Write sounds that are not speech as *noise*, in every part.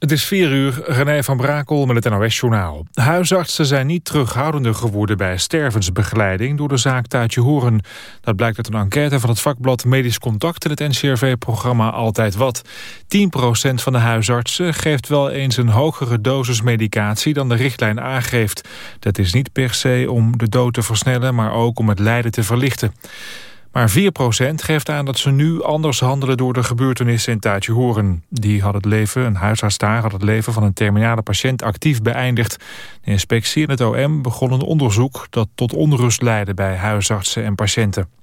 Het is 4 uur, René van Brakel met het NOS-journaal. Huisartsen zijn niet terughoudender geworden bij stervensbegeleiding door de zaak Tuitje Horen. Dat blijkt uit een enquête van het vakblad Medisch Contact in het NCRV-programma Altijd Wat. 10% van de huisartsen geeft wel eens een hogere dosis medicatie dan de richtlijn aangeeft. Dat is niet per se om de dood te versnellen, maar ook om het lijden te verlichten. Maar 4% geeft aan dat ze nu anders handelen door de gebeurtenissen in Horen. Die had het leven, een huisarts daar, had het leven van een terminale patiënt actief beëindigd. De inspectie en het OM begonnen een onderzoek dat tot onrust leidde bij huisartsen en patiënten.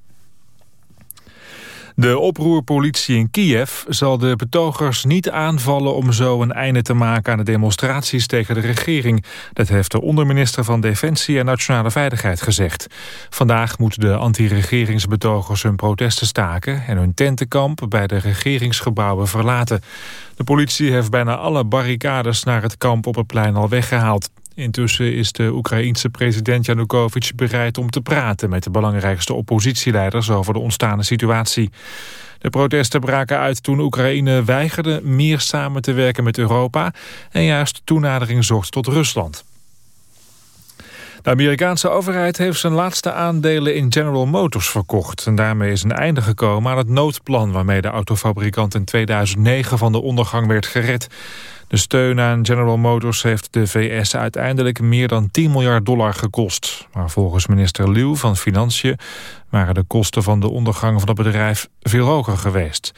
De oproerpolitie in Kiev zal de betogers niet aanvallen om zo een einde te maken aan de demonstraties tegen de regering. Dat heeft de onderminister van Defensie en Nationale Veiligheid gezegd. Vandaag moeten de anti-regeringsbetogers hun protesten staken en hun tentenkamp bij de regeringsgebouwen verlaten. De politie heeft bijna alle barricades naar het kamp op het plein al weggehaald. Intussen is de Oekraïense president Janukovic bereid om te praten met de belangrijkste oppositieleiders over de ontstane situatie. De protesten braken uit toen Oekraïne weigerde meer samen te werken met Europa en juist toenadering zocht tot Rusland. De Amerikaanse overheid heeft zijn laatste aandelen in General Motors verkocht. En daarmee is een einde gekomen aan het noodplan... waarmee de autofabrikant in 2009 van de ondergang werd gered. De steun aan General Motors heeft de VS uiteindelijk meer dan 10 miljard dollar gekost. Maar volgens minister Liu van Financiën waren de kosten van de ondergang van het bedrijf veel hoger geweest.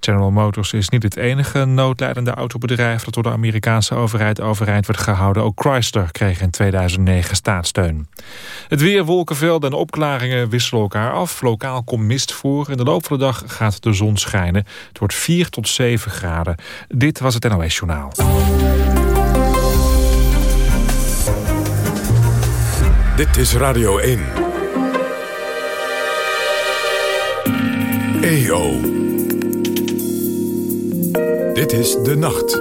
General Motors is niet het enige noodlijdende autobedrijf... dat door de Amerikaanse overheid overeind werd gehouden. Ook Chrysler kreeg in 2009 staatssteun. Het weer, wolkenvelden en opklaringen wisselen elkaar af. Lokaal komt mist voor. In de loop van de dag gaat de zon schijnen. Het wordt 4 tot 7 graden. Dit was het NOS Journaal. Dit is Radio 1. EO. Dit is De Nacht.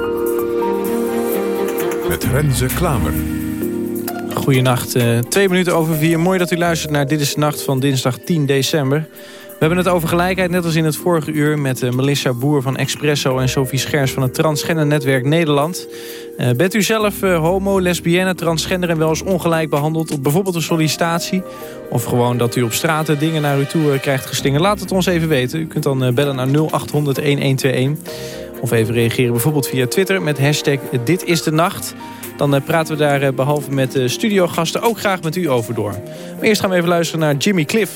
Met Renze Klamer. Goedenacht, uh, twee minuten over vier. Mooi dat u luistert naar Dit is de Nacht van dinsdag 10 december. We hebben het over gelijkheid, net als in het vorige uur... met uh, Melissa Boer van Expresso en Sophie Schers van het Transgender Netwerk Nederland. Uh, bent u zelf homo, lesbienne, transgender en wel eens ongelijk behandeld... op bijvoorbeeld een sollicitatie? Of gewoon dat u op straten dingen naar u toe krijgt gestingen? Laat het ons even weten. U kunt dan bellen naar 0800 1121. Of even reageren bijvoorbeeld via Twitter met hashtag Dit is de Nacht. Dan eh, praten we daar eh, behalve met de studiogasten ook graag met u over door. Maar eerst gaan we even luisteren naar Jimmy Cliff.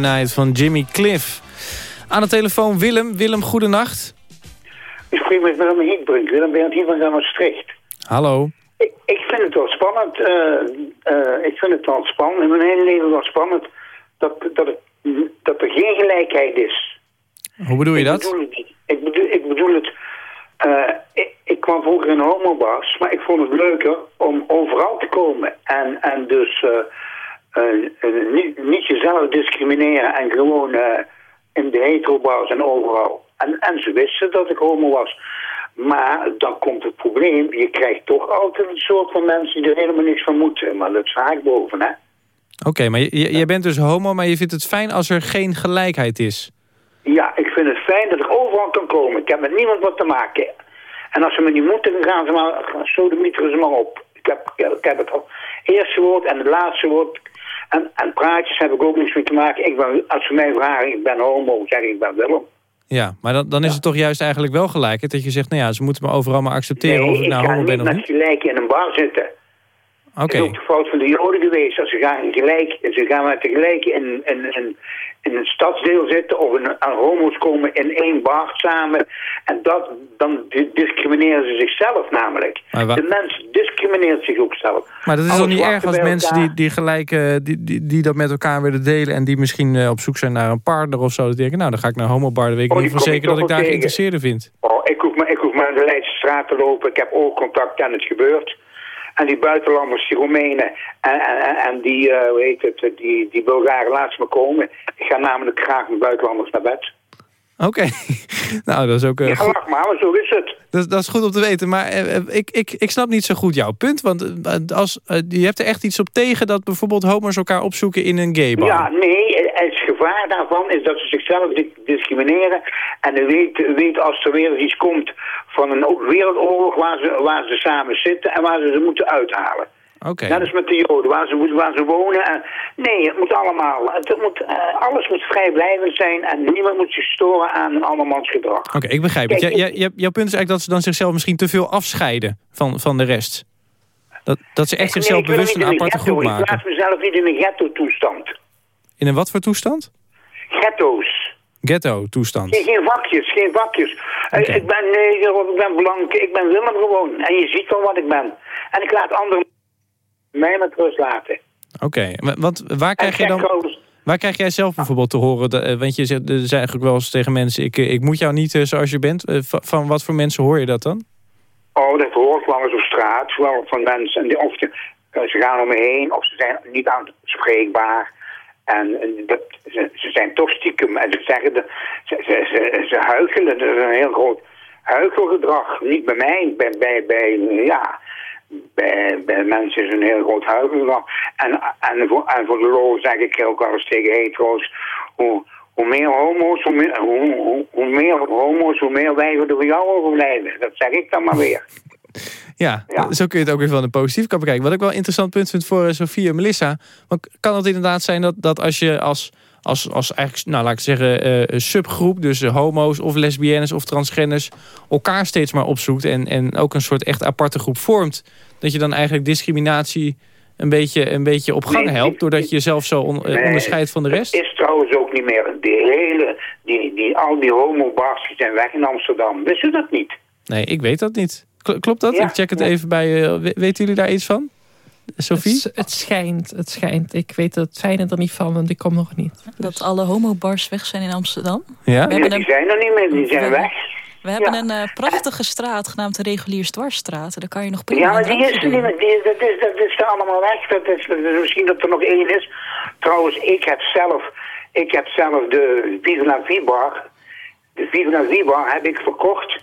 Night van Jimmy Cliff. Aan de telefoon Willem. Willem, goedenacht. Ik spreek met Willem Hiekbrink. Willem Berend hier van Maastricht. Hallo. Ik, ik, vind het wel spannend. Uh, uh, ik vind het wel spannend. In mijn hele leven wel spannend dat, dat, het, dat er geen gelijkheid is. Hoe bedoel je dat? Ik bedoel, ik bedoel, ik bedoel het... Uh, ik, ik, kwam vroeger in een homobars, maar ik vond het leuker om overal te komen. En, en dus niet, niet, jezelf discrimineren en gewoon uh, in de heterobars en overal. En, en ze wisten dat ik homo was. Maar dan komt het probleem, je krijgt toch altijd een soort van mensen die er helemaal niks van moeten. Maar dat sta ik boven, hè. Oké, maar je, je bent dus homo, maar je vindt het fijn als er geen gelijkheid is? Ja, ik vind het fijn dat ik overal kan komen. Ik heb met niemand wat te maken. En als ze me niet moeten, dan gaan ze maar, zo de ze maar op. Ik heb, ik heb het eerste woord en het laatste woord en, en praatjes heb ik ook niks mee te maken. Ik ben, als ze mij vragen, ik ben homo, zeg ik, ik ben Willem. Ja, maar dan, dan is het toch juist eigenlijk wel gelijk. Dat je zegt, nou ja, ze moeten me overal maar accepteren of ik nou homo ben of niet. ik ga niet met gelijk in een bar zitten. Okay. Dat is ook de fout van de Joden geweest. Als ze gaan gelijk, ze gaan met tegelijk in, in, in, in een stadsdeel zitten of een, aan homo's komen in één bar samen. En dat, dan discrimineren ze zichzelf namelijk. De mens discrimineert zich ook zelf. Maar dat is toch niet erg als mensen die, die gelijk die, die, die dat met elkaar willen delen... en die misschien uh, op zoek zijn naar een partner of zo. Dat denken, nou dan ga ik naar homobar, dan weet ik oh, niet zeker dat ik daar geïnteresseerd vind. Oh, ik hoef, maar, ik hoef maar in de Leidse straat te lopen. Ik heb oogcontact en het gebeurt. En die buitenlanders, die Roemenen en, en, en die, uh, hoe heet het, die, die Bulgaren, laat ze me komen. Ik ga namelijk graag met buitenlanders naar bed. Oké, *laughs* nou dat is ook... Uh, ja, lach maar, zo is het. Dat, dat, is goed om te weten, maar uh, ik, ik, ik snap niet zo goed jouw punt. Want als, je hebt er echt iets op tegen dat bijvoorbeeld homo's elkaar opzoeken in een gaybar. Ja, nee, het gevaar daarvan is dat ze zichzelf discrimineren. En u weet, weet als er weer iets komt van een wereldoorlog waar ze, waar ze samen zitten en waar ze ze moeten uithalen. Okay. Dat is met de Joden, waar ze, waar ze wonen. En, nee, het moet allemaal. Het moet, uh, alles moet vrijblijvend zijn en niemand moet zich storen aan een andermans gedrag. Oké, ik begrijp het. jouw punt is eigenlijk dat ze dan zichzelf misschien te veel afscheiden van, van de rest. Dat, dat ze echt zichzelf bewust een aparte groep maken. Ik plaats mezelf niet in een ghetto-toestand. In een wat voor toestand? Ghetto's. Ghetto-toestand. Geen, geen vakjes, geen vakjes. Okay. Ik ben neger of ik ben blank, ik ben Willem gewoon. En je ziet wel wat ik ben. En ik laat anderen mij met rust laten. Oké, want waar krijg, jij dan, waar krijg jij zelf bijvoorbeeld te horen? eh, want je zegt, er zijn eigenlijk wel eens tegen mensen... ik, eh, ik moet jou niet eh, zoals je bent. Eh, va- van wat voor mensen hoor je dat dan? oh, dat hoort wel eens op straat, wel van mensen. Die, of ze, eh, ze gaan om me heen, of ze zijn niet aanspreekbaar. En dat, ze, ze zijn toch stiekem. En ze zeggen, de, ze, ze, ze, ze huichelen. Dat is een heel groot huichelgedrag. Niet bij mij, bij, bij, bij ja... Bij, mensen is een heel groot huigelgedrag. En, en, voor, en voor de lol zeg ik ook wel eens tegen hetero's... Hoe, hoe meer homo's, hoe meer, hoe meer homo's, hoe meer wijven er voor jou overblijven. Dat zeg ik dan maar weer. Ja, Ja. zo kun je het ook weer van de positieve kant bekijken. Wat ik wel een interessant punt vind voor eh, Sofie en Melissa. Want kan het inderdaad zijn dat, dat als je als, als, als eigenlijk, nou laat ik zeggen, eh, een subgroep, dus eh, homo's of lesbiennes of transgenders, elkaar steeds maar opzoekt en, en ook een soort echt aparte groep vormt, dat je dan eigenlijk discriminatie een beetje, een beetje op gang helpt, doordat je jezelf zo on- onderscheidt van de rest? Het is trouwens ook niet meer. Die hele, die, die, al die homobars zijn weg in Amsterdam. Wist u dat niet? Nee, ik weet dat niet. Kl- Klopt dat? Ja, ik check het even bij... eh, we- weten jullie daar iets van? Sophie? Het, het schijnt, het schijnt. Ik weet het fijne er niet van, want ik kom nog niet. Dat alle homobars weg zijn in Amsterdam. Ja? We Ja, hebben die een, zijn er niet meer, die zijn we- weg. we hebben Ja. een eh, prachtige straat genaamd de Reguliersdwarsstraat. Daar kan je nog prima Ja, maar die is er doen. meer. Die, dat, is, dat is er allemaal weg. Dat is, dat is misschien dat er nog één is. Trouwens, ik heb zelf, ik heb zelf de Viva la Vie-bar. De Viva la Vie-bar heb ik verkocht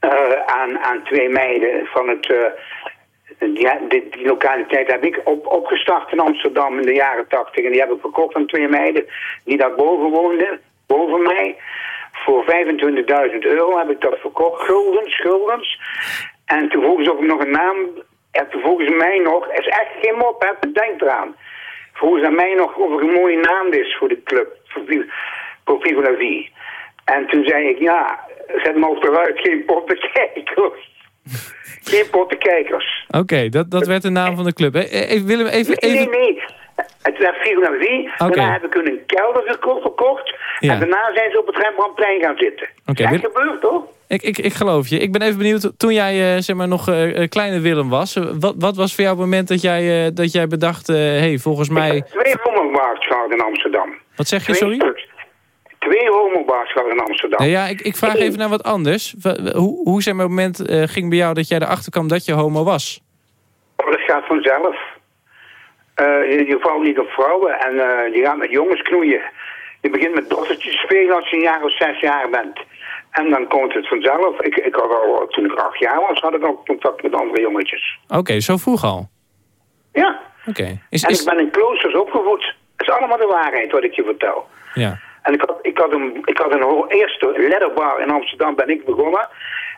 eh, aan, aan twee meiden van het... eh, die, die, lokaliteit heb ik op, opgestart in Amsterdam in de jaren tachtig. En die heb ik verkocht aan twee meiden die daar boven woonden, boven mij. Voor 25.000 euro heb ik dat verkocht. Guldens, guldens. En toen vroegen ze of nog een naam... En toen vroegen ze mij nog... Het is echt geen mop, hè? Denk eraan. Vroegen ze mij nog of er een mooie naam is voor de club. Voor, Vi- voor Viva. En toen zei ik, ja, zet hem ook eruit. Geen pottenkijkers. geen pottenkijkers. Oké, dat, dat werd de naam van de club. hè? Eh, Even, Willem, even... Nee, even... nee, nee. Het werd Viva la Vie. Oké. Daarna heb ik hun een kelder geko- verkocht. Ja. En daarna zijn ze op het Rembrandtplein gaan zitten. Oké, dat is Wil- echt gebeurd, toch? Ik, ik, ik geloof je. Ik ben even benieuwd, toen jij eh, zeg maar, nog eh, kleine Willem was... wat, wat was voor jou het moment dat jij, dat jij bedacht... hé, hey, volgens Ik mij... heb twee gehad in Amsterdam. Wat zeg je, sorry? Twee homobars gehad in Amsterdam. Ja, ik, ik vraag even naar wat anders. Hoe, hoe maar, het moment eh, ging bij jou dat jij erachter kwam dat je homo was? Maar dat gaat vanzelf. Eh, je, je valt niet op vrouwen en eh, je gaat met jongens knoeien. Je begint met dochtertjes te spelen als je een jaar of zes jaar bent. En dan komt het vanzelf. Ik, ik had al, toen ik acht jaar was, had ik al contact met andere jongetjes. Oké, zo vroeg al. Ja, Oké. Is, en ik ben in kloosters opgevoed. Dat is allemaal de waarheid wat ik je vertel. ja. En ik had, ik had een, ik had een eerste letterbar in Amsterdam ben ik begonnen.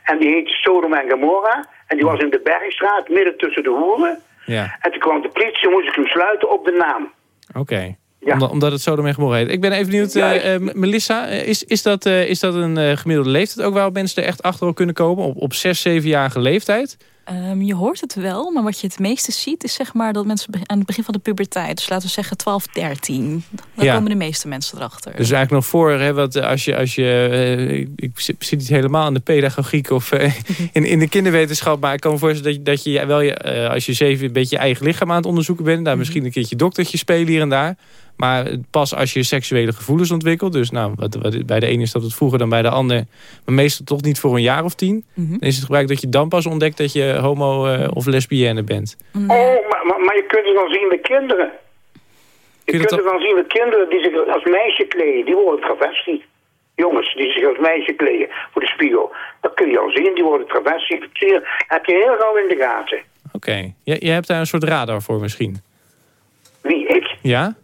En die heette Sodom en Gomorra. En die was in de Bergstraat, midden tussen de hoeren. Ja, En toen kwam de politie, moest ik hem sluiten op de naam. oké. Ja. Omdat, omdat het zo ermee geboren heet. Ik ben even benieuwd, eh, eh, Melissa, eh, is, is, dat, is dat een gemiddelde leeftijd ook waar mensen er echt achter op kunnen komen? Op, op 6, 7-jarige leeftijd? Ehm, je hoort het wel, maar wat je het meeste ziet... is zeg maar dat mensen aan het begin van de puberteit... dus laten we zeggen 12, 13... daar Ja. komen de meeste mensen erachter. Dus eigenlijk nog voor, hè, eh, als je, als je eh, ik, zit niet helemaal in de pedagogiek of eh, *laughs* in, in de kinderwetenschap, maar ik kan me voorstellen dat je, dat je wel je, als je zeven een beetje je eigen lichaam aan het onderzoeken bent, daar misschien een keertje doktertje spelen hier en daar. Maar pas als je seksuele gevoelens ontwikkelt, dus nou, wat, wat, bij de ene is dat het vroeger dan bij de ander, maar meestal toch niet voor een jaar of tien, Mhm. dan is het gebruik dat je dan pas ontdekt dat je homo eh, of lesbienne bent. Nee. Oh, maar, maar, maar je kunt het dan zien bij kinderen. Je Kun je kunt het dan zien bij kinderen die zich als meisje kleden. Die worden travestie. Jongens die zich als meisje kleden voor de spiegel. Dat kun je al zien, die worden travestie. Dat heb je heel gauw in de gaten. Oké, je, je hebt daar een soort radar voor misschien. Wie, ik? Ja?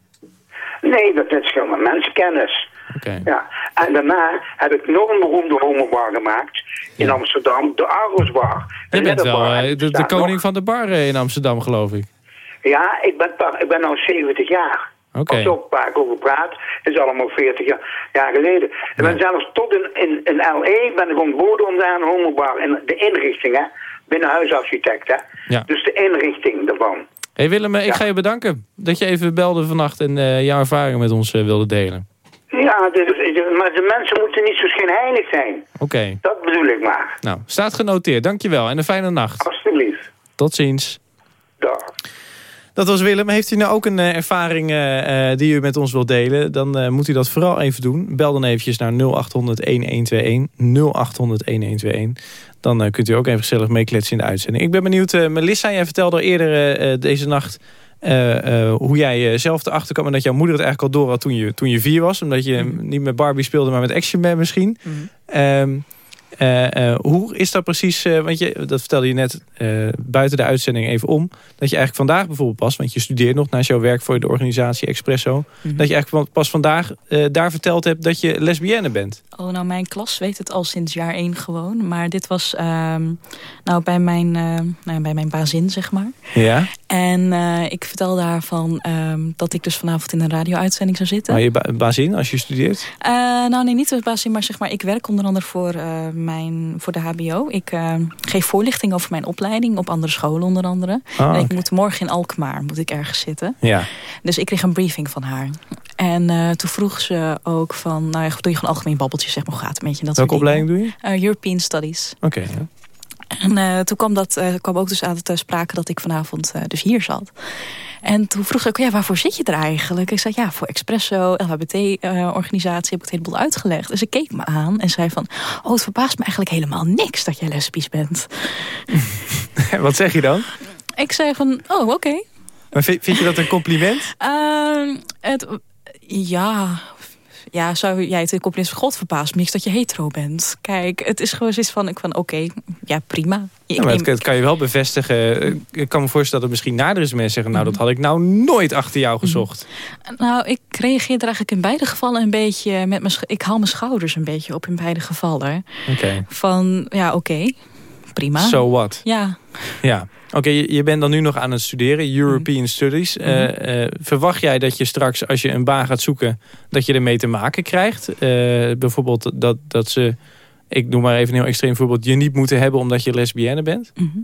Nee, dat is helemaal mensenkennis. Oké. Ja. En daarna heb ik nog een beroemde homobar gemaakt in Ja. Amsterdam, de Argosbar. Je bent wel eh, de, koning nog. van de bar in Amsterdam, geloof ik. Ja, ik ben, ik ben nu 70 jaar. Oké. Pas op waar ik over praat. Dat is allemaal 40 jaar, jaar geleden. Ik ben zelfs tot in, in, in L.A. ben ik ontboden om daar een homobar... En de inrichting, hè. Binnen huisarchitect, hè. Ja. Dus de inrichting daarvan. Hey Willem, eh, ik Ja. ga je bedanken dat je even belde vannacht en eh, jouw ervaringen met ons eh, wilde delen. Ja, maar de mensen moeten niet zo schijnheilig zijn. Oké, Dat bedoel ik maar. nou, staat genoteerd. Dankjewel en een fijne nacht. Alsjeblieft. Tot ziens. Dag. Dat was Willem. Heeft u nou ook een uh, ervaring uh, die u met ons wilt delen? Dan uh, moet u dat vooral even doen. Bel dan eventjes naar 0800-1121. 0800-1121. Dan kunt u ook even gezellig meekletsen in de uitzending. Ik ben benieuwd, Melissa, jij vertelde al eerder deze nacht... hoe jij zelf erachter kwam en dat jouw moeder het eigenlijk al door had toen je, toen je vier was. Omdat je mm. niet met Barbie speelde, maar met Action Man misschien. Mm. Uh, hoe is dat precies, uh, want je, dat vertelde je net buiten de uitzending even om... dat je eigenlijk vandaag bijvoorbeeld pas, want je studeert nog... naast jouw werk voor de organisatie Expresso... Mhm. dat je eigenlijk pas vandaag daar verteld hebt dat je lesbienne bent. Oh, nou mijn klas weet het al sinds jaar één gewoon. Maar dit was uh, nou, bij, mijn, nou, bij mijn bazin, zeg maar. Ja. En ik vertel daarvan ehm, dat ik dus vanavond in een radio-uitzending zou zitten. Maar je ba bazin als je studeert? nou nee, niet de bazin, maar zeg maar ik werk onder andere voor mijn, voor de hbo. Ik uh, geef voorlichting over mijn opleiding op andere scholen onder andere. Ah, en ik moet morgen in Alkmaar moet ik ergens zitten. Ja. Dus ik kreeg een briefing van haar. En uh, toen vroeg ze ook van, nou ja, doe je gewoon algemeen babbeltjes, zeg maar, hoe gaat het met je? Dat Welke opleiding doe je? Uh, European Studies. Oké, okay, ja. En uh, toen kwam, dat, uh, kwam ook dus aan het sprake dat ik vanavond uh, dus hier zat. En toen vroeg ze ook, ja, waarvoor zit je er eigenlijk? Ik zei, ja, voor Expresso, LHBT-organisatie, heb ik het helemaal uitgelegd. Dus ik keek me aan en zei van, oh, het verbaast me eigenlijk helemaal niks dat jij lesbisch bent. *laughs* Wat zeg je dan? Ik zei van, oh, oké. Okay. Maar vind, vind, je dat een compliment? Uh, het, ja, ja, zou jij het in compliment van God verbaast me niks dat je hetero bent. Kijk, het is gewoon zoiets van, van oké, ja prima. Ja, maar het, kan je wel bevestigen. Ik kan me voorstellen dat er misschien nadere mensen zeggen... nou, dat had ik nou nooit achter jou gezocht. Nou, ik reageer er eigenlijk in beide gevallen een beetje... met mijn ik haal mijn schouders een beetje op in beide gevallen. Van, ja, oké, prima. So what? Ja. Ja. Oké, je, bent dan nu nog aan het studeren, European mhm. Studies. Mm verwacht jij dat je straks, als je een baan gaat zoeken... dat je ermee te maken krijgt? Uh, bijvoorbeeld dat, dat ze ik noem maar even een heel extreem voorbeeld, je niet moeten hebben omdat je lesbienne bent? Mhm.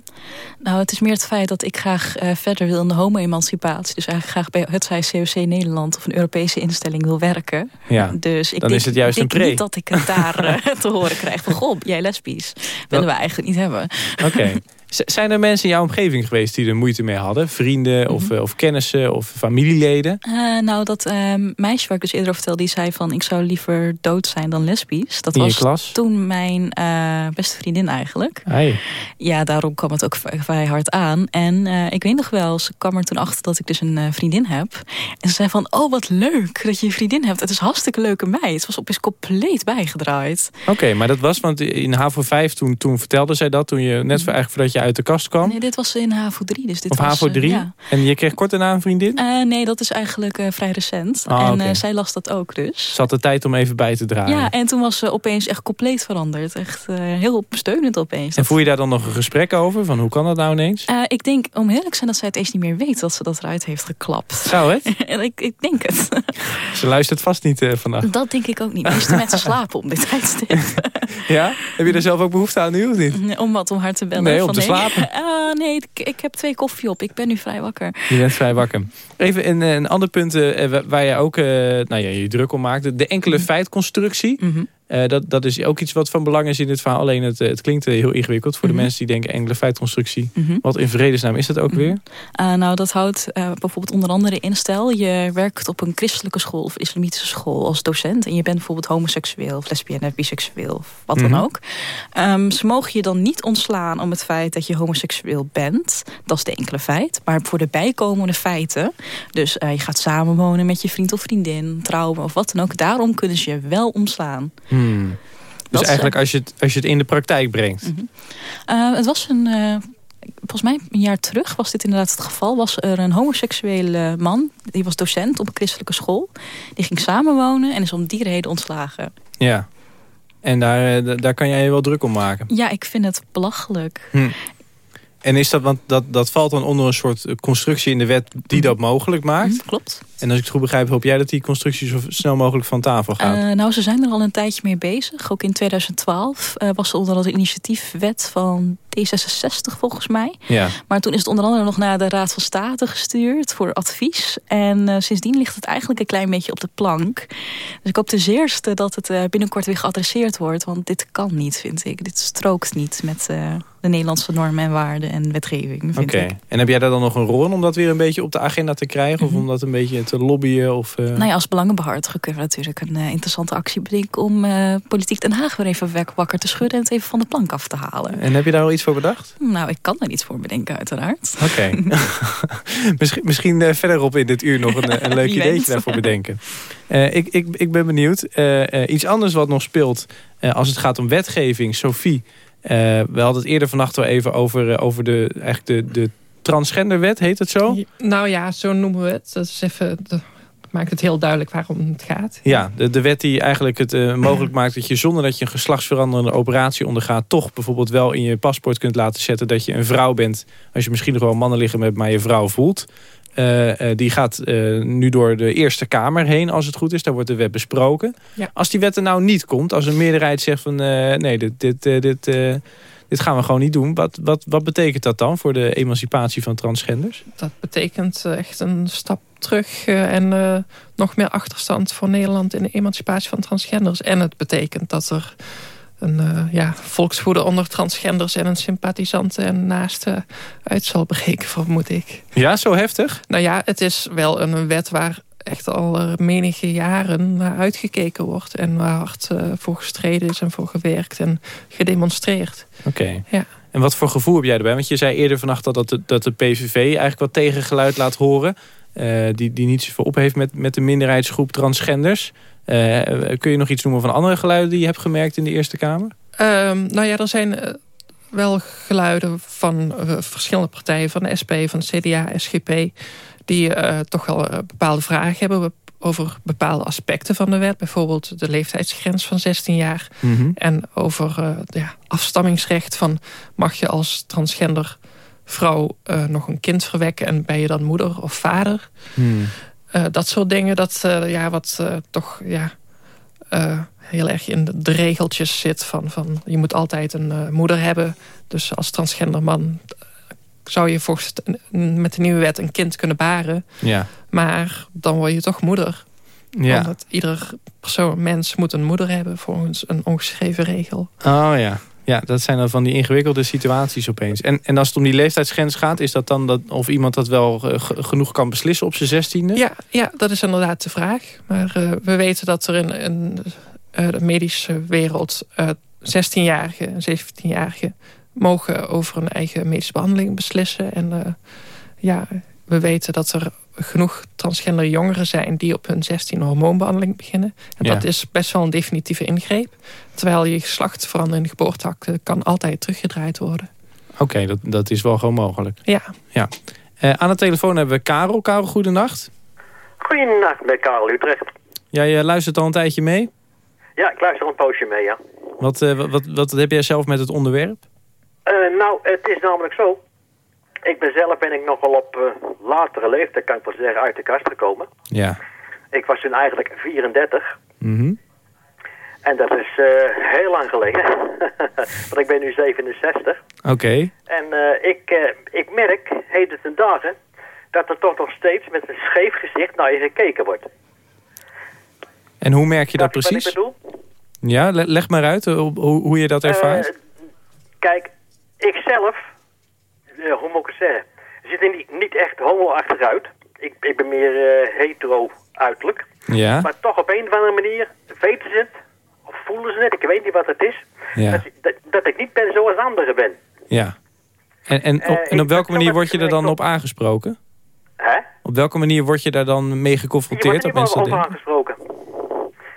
Nou, het is meer het feit dat ik graag verder wil in de homo-emancipatie. Dus eigenlijk graag bij het zij COC Nederland of een Europese instelling wil werken. Ja, dus ik dan denk, is het juist een pre. niet dat ik het daar *laughs* te horen krijg van, goh, jij lesbisch. Willen we eigenlijk niet hebben. Oké. Zijn er mensen in jouw omgeving geweest die er moeite mee hadden? Vrienden of, mhm. eh, of kennissen of familieleden? Uh, nou, dat uh, meisje waar ik dus eerder vertelde... die zei van ik zou liever dood zijn dan lesbisch. Dat in was klas? toen mijn uh, beste vriendin eigenlijk. Hey. Ja, daarom kwam het ook vrij hard aan. En ik weet nog wel, ze kwam er toen achter dat ik dus een vriendin heb. En ze zei van, oh wat leuk dat je een vriendin hebt. Het is hartstikke leuke meid. Het was opeens compleet bijgedraaid. Oké, maar dat was, want in HAVO 5 toen, toen vertelde zij dat... toen je net mm eigenlijk voordat je uit de kast kwam? Nee, dit was in HAVO 3. Dus dit of was, HAVO 3? Uh, ja. En je kreeg kort daarna een vriendin? Uh, nee, dat is eigenlijk uh, vrij recent. Ah, en okay. zij las dat ook dus. Ze had de tijd om even bij te draaien. Ja, en toen was ze opeens echt compleet veranderd. Echt heel steunend opeens. En voer je daar dan nog een gesprek over? Van hoe kan dat nou ineens? ik denk, om eerlijk zijn, dat zij het eens niet meer weet... dat ze dat eruit heeft geklapt. Zou het? *laughs* ik, ik denk het. *laughs* ze luistert vast niet vannacht. Dat denk ik ook niet. Meestal met *laughs* slapen om dit tijdstip. ja? Heb je er zelf ook behoefte aan nu of niet? Om wat? Om haar te bellen? Nee, om van, te nee. Uh, *laughs* nee, ik, ik, heb twee koffie op. Ik ben nu vrij wakker. Je bent vrij wakker. Even een, een ander punt uh, waar je ook uh, nou ja, je druk om maakte. De enkele mm -hmm. feitconstructie. Mm -hmm. Uh, dat, dat is ook iets wat van belang is in dit verhaal. Alleen het, het klinkt heel ingewikkeld voor mm -hmm. de mensen die denken enkele feitconstructie. Wat in vredesnaam is dat ook weer? Uh, nou, dat houdt uh, bijvoorbeeld onder andere in. Stel, je werkt op een christelijke school of islamitische school als docent. En je bent bijvoorbeeld homoseksueel of lesbienne, biseksueel of wat dan ook. Um, ze mogen je dan niet ontslaan om het feit dat je homoseksueel bent. Dat is de enkele feit. Maar voor de bijkomende feiten. Dus je gaat samenwonen met je vriend of vriendin, trouwen of wat dan ook. Daarom kunnen ze je wel ontslaan. Hmm. Dus Dat eigenlijk als je, het, als je het in de praktijk brengt. Mm -hmm. uh, het was een... Uh, volgens mij een jaar terug was dit inderdaad het geval. Was er een homoseksuele man. Die was docent op een christelijke school. Die ging samenwonen en is om die reden ontslagen. Ja. En daar, daar kan jij je wel druk om maken. Ja, ik vind het belachelijk. Hm. En is dat, want dat, dat valt dan onder een soort constructie in de wet die dat mogelijk maakt? Mm, klopt. En als ik het goed begrijp, hoop jij dat die constructie zo snel mogelijk van tafel gaat? Uh, nou, ze zijn er al een tijdje mee bezig. Ook in 2012 uh, was er onder de initiatiefwet van D66 volgens mij. Ja. Maar toen is het onder andere nog naar de Raad van State gestuurd voor advies. En uh, sindsdien ligt het eigenlijk een klein beetje op de plank. Dus ik hoop ten zeerste dat het uh, binnenkort weer geadresseerd wordt. Want dit kan niet, vind ik. Dit strookt niet met uh, de Nederlandse normen en waarden en wetgeving. Oké. Okay. En heb jij daar dan nog een rol in om dat weer een beetje op de agenda te krijgen? Mm -hmm. Of om dat een beetje te lobbyen? Of, Nou ja, als belangenbehartiger kunnen we natuurlijk een interessante actie bedenken... om politiek Den Haag weer even wakker te schudden en het even van de plank af te halen. En heb je daar al iets voor bedacht? Nou, ik kan er iets voor bedenken, uiteraard. Oké. Okay. *laughs* misschien misschien uh, verderop in dit uur nog een, een leuk *laughs* ideetje daarvoor bedenken. Uh, ik, ik, ik ben benieuwd. Uh, iets anders wat nog speelt als het gaat om wetgeving. Sophie, we hadden het eerder vannacht wel even over, over de, eigenlijk de, de transgenderwet, heet het zo? Nou ja, zo noemen we het. Dat is even... De maakt het heel duidelijk waarom het gaat. Ja, de, de wet die eigenlijk het uh, mogelijk maakt dat je zonder dat je een geslachtsveranderende operatie ondergaat... toch bijvoorbeeld wel in je paspoort kunt laten zetten dat je een vrouw bent... als je misschien nog wel mannen liggen met maar je vrouw voelt. Uh, uh, die gaat nu door de Eerste Kamer heen, als het goed is. Daar wordt de wet besproken. Ja. Als die wet er nou niet komt, als een meerderheid zegt van... nee, dit, dit, dit, dit gaan we gewoon niet doen. Wat, wat, wat betekent dat dan voor de emancipatie van transgenders? Dat betekent echt een stap terug uh, en uh, nog meer achterstand voor Nederland in de emancipatie van transgenders. En het betekent dat er een uh, ja, volkswoede onder transgenders en een sympathisante en naaste uit zal breken, vermoed ik. Ja, zo heftig? Nou ja, het is wel een wet waar echt al menige jaren naar uitgekeken wordt. En waar hard voor gestreden is en voor gewerkt en gedemonstreerd. Oké. Okay. Ja. En wat voor gevoel heb jij erbij? Want je zei eerder vannacht dat de, dat de PVV eigenlijk wat tegengeluid laat horen. Uh, die, die niet zoveel op heeft met, met de minderheidsgroep transgenders. Uh, kun je nog iets noemen van andere geluiden die je hebt gemerkt in de Eerste Kamer? Um, nou ja, er zijn wel geluiden van verschillende partijen. Van de SP, van de CDA, SGP. Die toch wel bepaalde vragen hebben over bepaalde aspecten van de wet. Bijvoorbeeld de leeftijdsgrens van 16 jaar. Mm -hmm. En over ja, afstammingsrecht van mag je als transgender vrouw nog een kind verwekken... en ben je dan moeder of vader. Hmm. Dat soort dingen, dat ja, wat toch ja, heel erg in de, regeltjes zit... Van, van je moet altijd een moeder hebben. Dus als transgender man zou je volgens met de nieuwe wet een kind kunnen baren. Ja. Maar dan word je toch moeder. Ja. Omdat ieder persoon, mens moet een moeder hebben... volgens een ongeschreven regel. Oh ja. Ja, dat zijn dan van die ingewikkelde situaties opeens. En, en als het om die leeftijdsgrens gaat, is dat dan dat, of iemand dat wel genoeg kan beslissen op zijn zestiende? Ja, ja, dat is inderdaad de vraag. Maar uh, we weten dat er in, in de medische wereld uh, 16-jarigen en 17-jarigen mogen over een eigen medische behandeling beslissen. En ja, we weten dat er genoeg transgender jongeren zijn... die op hun 16 hormoonbehandeling beginnen. En Ja. dat is best wel een definitieve ingreep. Terwijl je geslacht veranderen in geboorteakte... kan altijd teruggedraaid worden. Oké, dat, dat is wel gewoon mogelijk. Ja, Eh, aan de telefoon hebben we Karel. Karel, goedenacht. Goedenacht, met Karel Utrecht. Jij eh, luistert al een tijdje mee. Ja, ik luister een poosje mee, ja. Wat, eh, wat, wat, wat heb jij zelf met het onderwerp? Eh, nou, het is namelijk zo. Ik ben zelf ben ik nogal op eh, latere leeftijd, kan ik wel zeggen, uit de kast gekomen. Ja. Ik was toen eigenlijk 34. Mhm. En dat is heel lang geleden. *laughs* Want ik ben nu 67. Oké. En eh, ik, eh, ik merk, heden ten dagen, dat er toch nog steeds met een scheef gezicht naar je gekeken wordt. En hoe merk je dat je precies? Wat ik bedoel? Ja, le- leg maar uit eh, hoe, je dat ervaart. Eh, kijk, ik zelf, eh, hoe moet ik het zeggen, zit er niet, niet echt homo-achtig uit. Ik, ik ben meer eh, hetero uiterlijk. ja. Maar toch op een of andere manier weten ze het, of voelen ze het, ik weet niet wat het is, Ja. dat, dat, dat ik niet ben zoals anderen ben. ja. En, en, op, Eh, en op welke manier word je er dan op aangesproken? Hè? Op welke manier word je daar dan mee Je geconfronteerd? wordt Dat er niet over denken? aangesproken.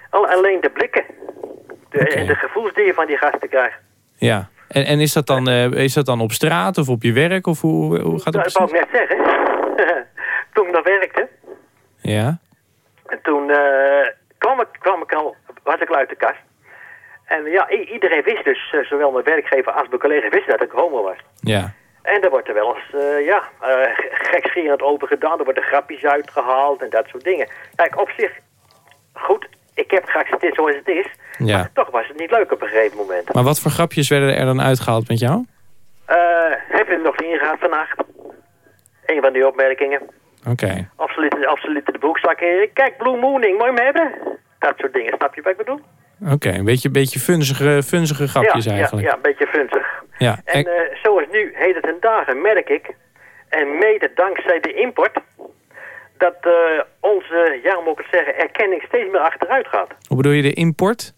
Al, alleen de blikken. De, Oké. En de gevoels die je van die gasten krijgt. Ja. En, en is, dat dan, eh, is dat dan op straat of op je werk? Of hoe, hoe gaat Dat dat wou ik net zeggen. *laughs* toen ik nog werkte, Ja. En toen eh, kwam, ik, kwam ik al, was ik al uit de kast. En ja, iedereen wist dus, eh, zowel mijn werkgever als mijn collega wisten dat ik homo was. Ja. En er wordt er wel eens, ja, eh, gekscherend over gedaan. Er worden grapjes uitgehaald en dat soort dingen. Kijk, op zich, goed, ik heb geaccepteerd zoals het is. Ja. Maar toch was het niet leuk op een gegeven moment. Maar wat voor grapjes werden er dan uitgehaald met jou? Eh, het nog niet ingehaald vannacht. Een van die opmerkingen. Oké. Of ze lieten de broekzak in. Kijk, Blue Mooning, mooi hem hebben. Dat soort dingen, snap je wat ik bedoel? Oké, een beetje, beetje funzige, funzige grapjes ja, eigenlijk. Ja, ja, een beetje funzig. Ja, En en- eh, zoals nu, heden ten dagen, merk ik, en mede dankzij de import, dat eh, onze, ja, moet ik het zeggen, erkenning steeds meer achteruit gaat. hoe bedoel je de import?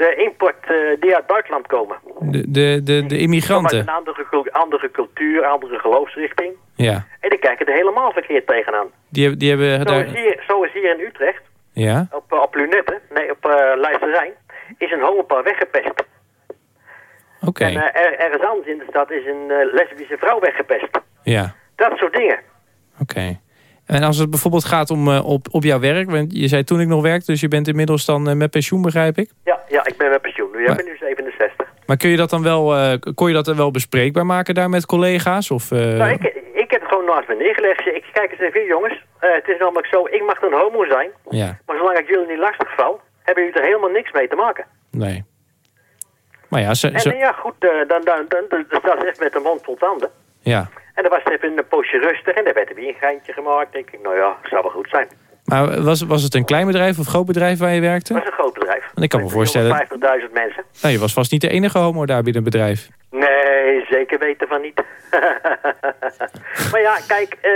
De import eh, die uit het buitenland komen. De, de, de, de immigranten? een andere, andere cultuur, andere geloofsrichting. Ja. En die kijken er helemaal verkeerd tegenaan. Die, hebben- die hebben Zo is hier, zo is hier in Utrecht, Ja? op, eh, op Lunette, nee, op uh, Leidsterrein, is een homopaar weggepest. Oké. En er, ergens anders in de stad is een lesbische vrouw weggepest. Ja. Dat soort dingen. Oké. En als het bijvoorbeeld gaat om eh, op, op jouw werk... want je zei toen ik nog werkte, dus je bent inmiddels dan eh, met pensioen, begrijp ik. Ja, ja, ik ben met pensioen. Nu Maar- ben nu 67. Maar kun je dat dan wel, eh, kon je dat dan wel bespreekbaar maken daar met collega's? Of, Nou, ik, ik heb het gewoon naast me neergelegd. Ik kijk eens even, jongens. Het is namelijk zo, ik mag een homo zijn. Ja, Maar zolang ik jullie niet lastig val, hebben jullie er helemaal niks mee te maken. nee. Maar ja, zo, En ja, goed, dan, dan, dan, staat ze even met de mond vol tanden. ja. En dan was het even een poosje rustig en dan werd er weer een geintje gemaakt. denk ik, nou ja, zou wel goed zijn. Maar was, was het een klein bedrijf of groot bedrijf waar je werkte? Het was een groot bedrijf. Ik kan me voorstellen- 50.000 mensen. Nou, je was vast niet de enige homo daar binnen het bedrijf. Nee, zeker weten van niet. *laughs* maar ja, kijk, eh,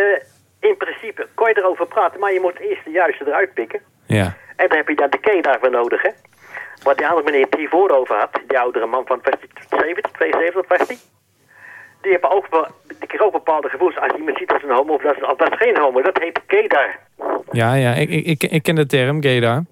in principe kon je erover praten, maar je moet eerst de juiste eruit pikken. Ja. En daar heb je dan de K daarvoor nodig, hè. Wat die andere meneer het hiervoor over had, die oudere man van was die 70, 72 was die. Die hebben ook, wel- die kreeg ook bepaalde gevoelens. Als iemand ziet als een homo of dat is, of dat is geen homo, dat heet daar. Ja, ja, ik, ik, ik, ik ken de term, gaydar.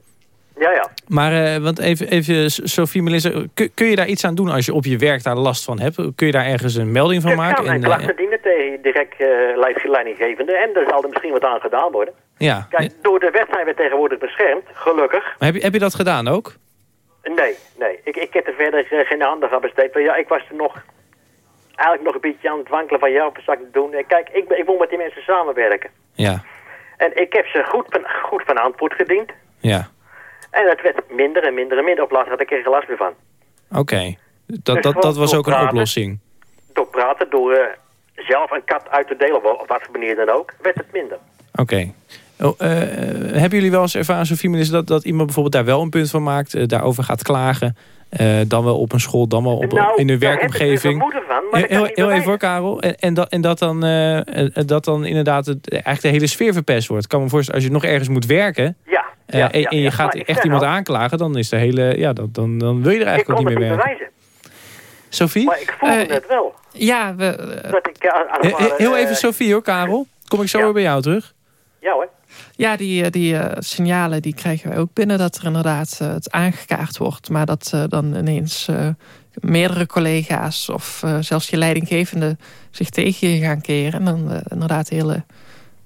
Ja, ja. Maar, eh, want even, even Sophie Melissa, kun, kun je daar iets aan doen als je op je werk daar last van hebt? Kun je daar ergens een melding van maken? kan een En, klacht eh, dienen tegen direct uh, leidinggevende en er zal er misschien wat aan gedaan worden. ja. Kijk, door de wet zijn we tegenwoordig beschermd, gelukkig. Maar heb, je, heb je dat gedaan ook? Nee, nee. Ik, ik heb er verder eh, geen aandacht aan besteed. Maar ja, ik was er nog eigenlijk nog een beetje aan het wankelen van ja, wat zou ik doen? Eh, Kijk, ik, ik moet met die mensen samenwerken. Ja, En ik heb ze goed van, goed van antwoord gediend. ja. En het werd minder en minder en minder. Op laatst had ik er geen last meer van. Oké. Dat, Dus dat, dat was ook een oplossing. Door praten, door eh, zelf een kat uit te delen, op wat voor manier dan ook, werd het minder. Oké. Oh, eh, hebben jullie wel eens ervaren, Sophie Melissa, dat, dat iemand bijvoorbeeld daar wel een punt van maakt, eh, daarover gaat klagen, eh, dan wel op een school, dan wel op, nou, in heb ik werkomgeving? vermoeden van, maar heel niet heel even hoor. Karel. En, en, dat, en dat, dan, dat dan inderdaad het, eigenlijk de hele sfeer verpest wordt. Ik kan me voorstellen, als je nog ergens moet werken... Ja, eh, ja, en, ja, en je ja. gaat echt iemand al, aanklagen... dan, is de hele, ja, dat, dan, dan wil je er eigenlijk ook niet meer werken. bewijzen. Sophie? Maar ik voelde het wel. Ja, we, Dat ik, heel even Sophie hoor, Karel. Kom ik zo ja. weer bij jou terug. Ja hoor. Ja die, eh, die eh, signalen die krijgen wij ook binnen dat er inderdaad eh, het aangekaart wordt. Maar dat dan ineens meerdere collega's of zelfs je leidinggevende zich tegen je gaan keren. En dan inderdaad de hele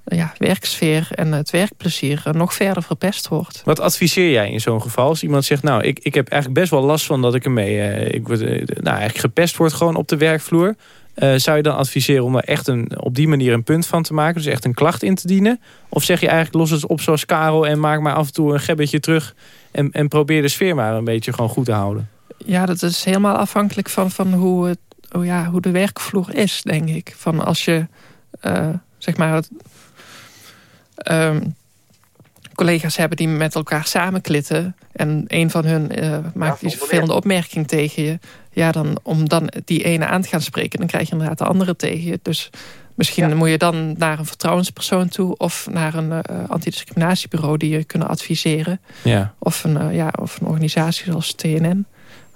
ja, werksfeer en het werkplezier nog verder verpest wordt. Wat adviseer jij in zo'n geval? Als iemand zegt, nou, ik, ik heb eigenlijk best wel last van dat ik ermee... ik word, nou, eigenlijk gepest word gewoon op de werkvloer. Eh, zou je dan adviseren om er echt een, op die manier een punt van te maken? Dus echt een klacht in te dienen? Of zeg je eigenlijk, los het op zoals Karel... en maak maar af en toe een gebbetje terug... en, en probeer de sfeer maar een beetje gewoon goed te houden? Ja, dat is helemaal afhankelijk van, van hoe, het, oh ja, hoe de werkvloer is, denk ik. Van als je, eh, zeg maar, het, ehm, collega's hebben die met elkaar samenklitten... en een van hun eh, maakt die zonder vervelende opmerking tegen je... ja, dan om dan die ene aan te gaan spreken... dan krijg je inderdaad de andere tegen je. Dus misschien Ja. moet je dan naar een vertrouwenspersoon toe... of naar een eh, antidiscriminatiebureau die je kunnen adviseren... Ja, of een, eh, ja, of een organisatie zoals TNN.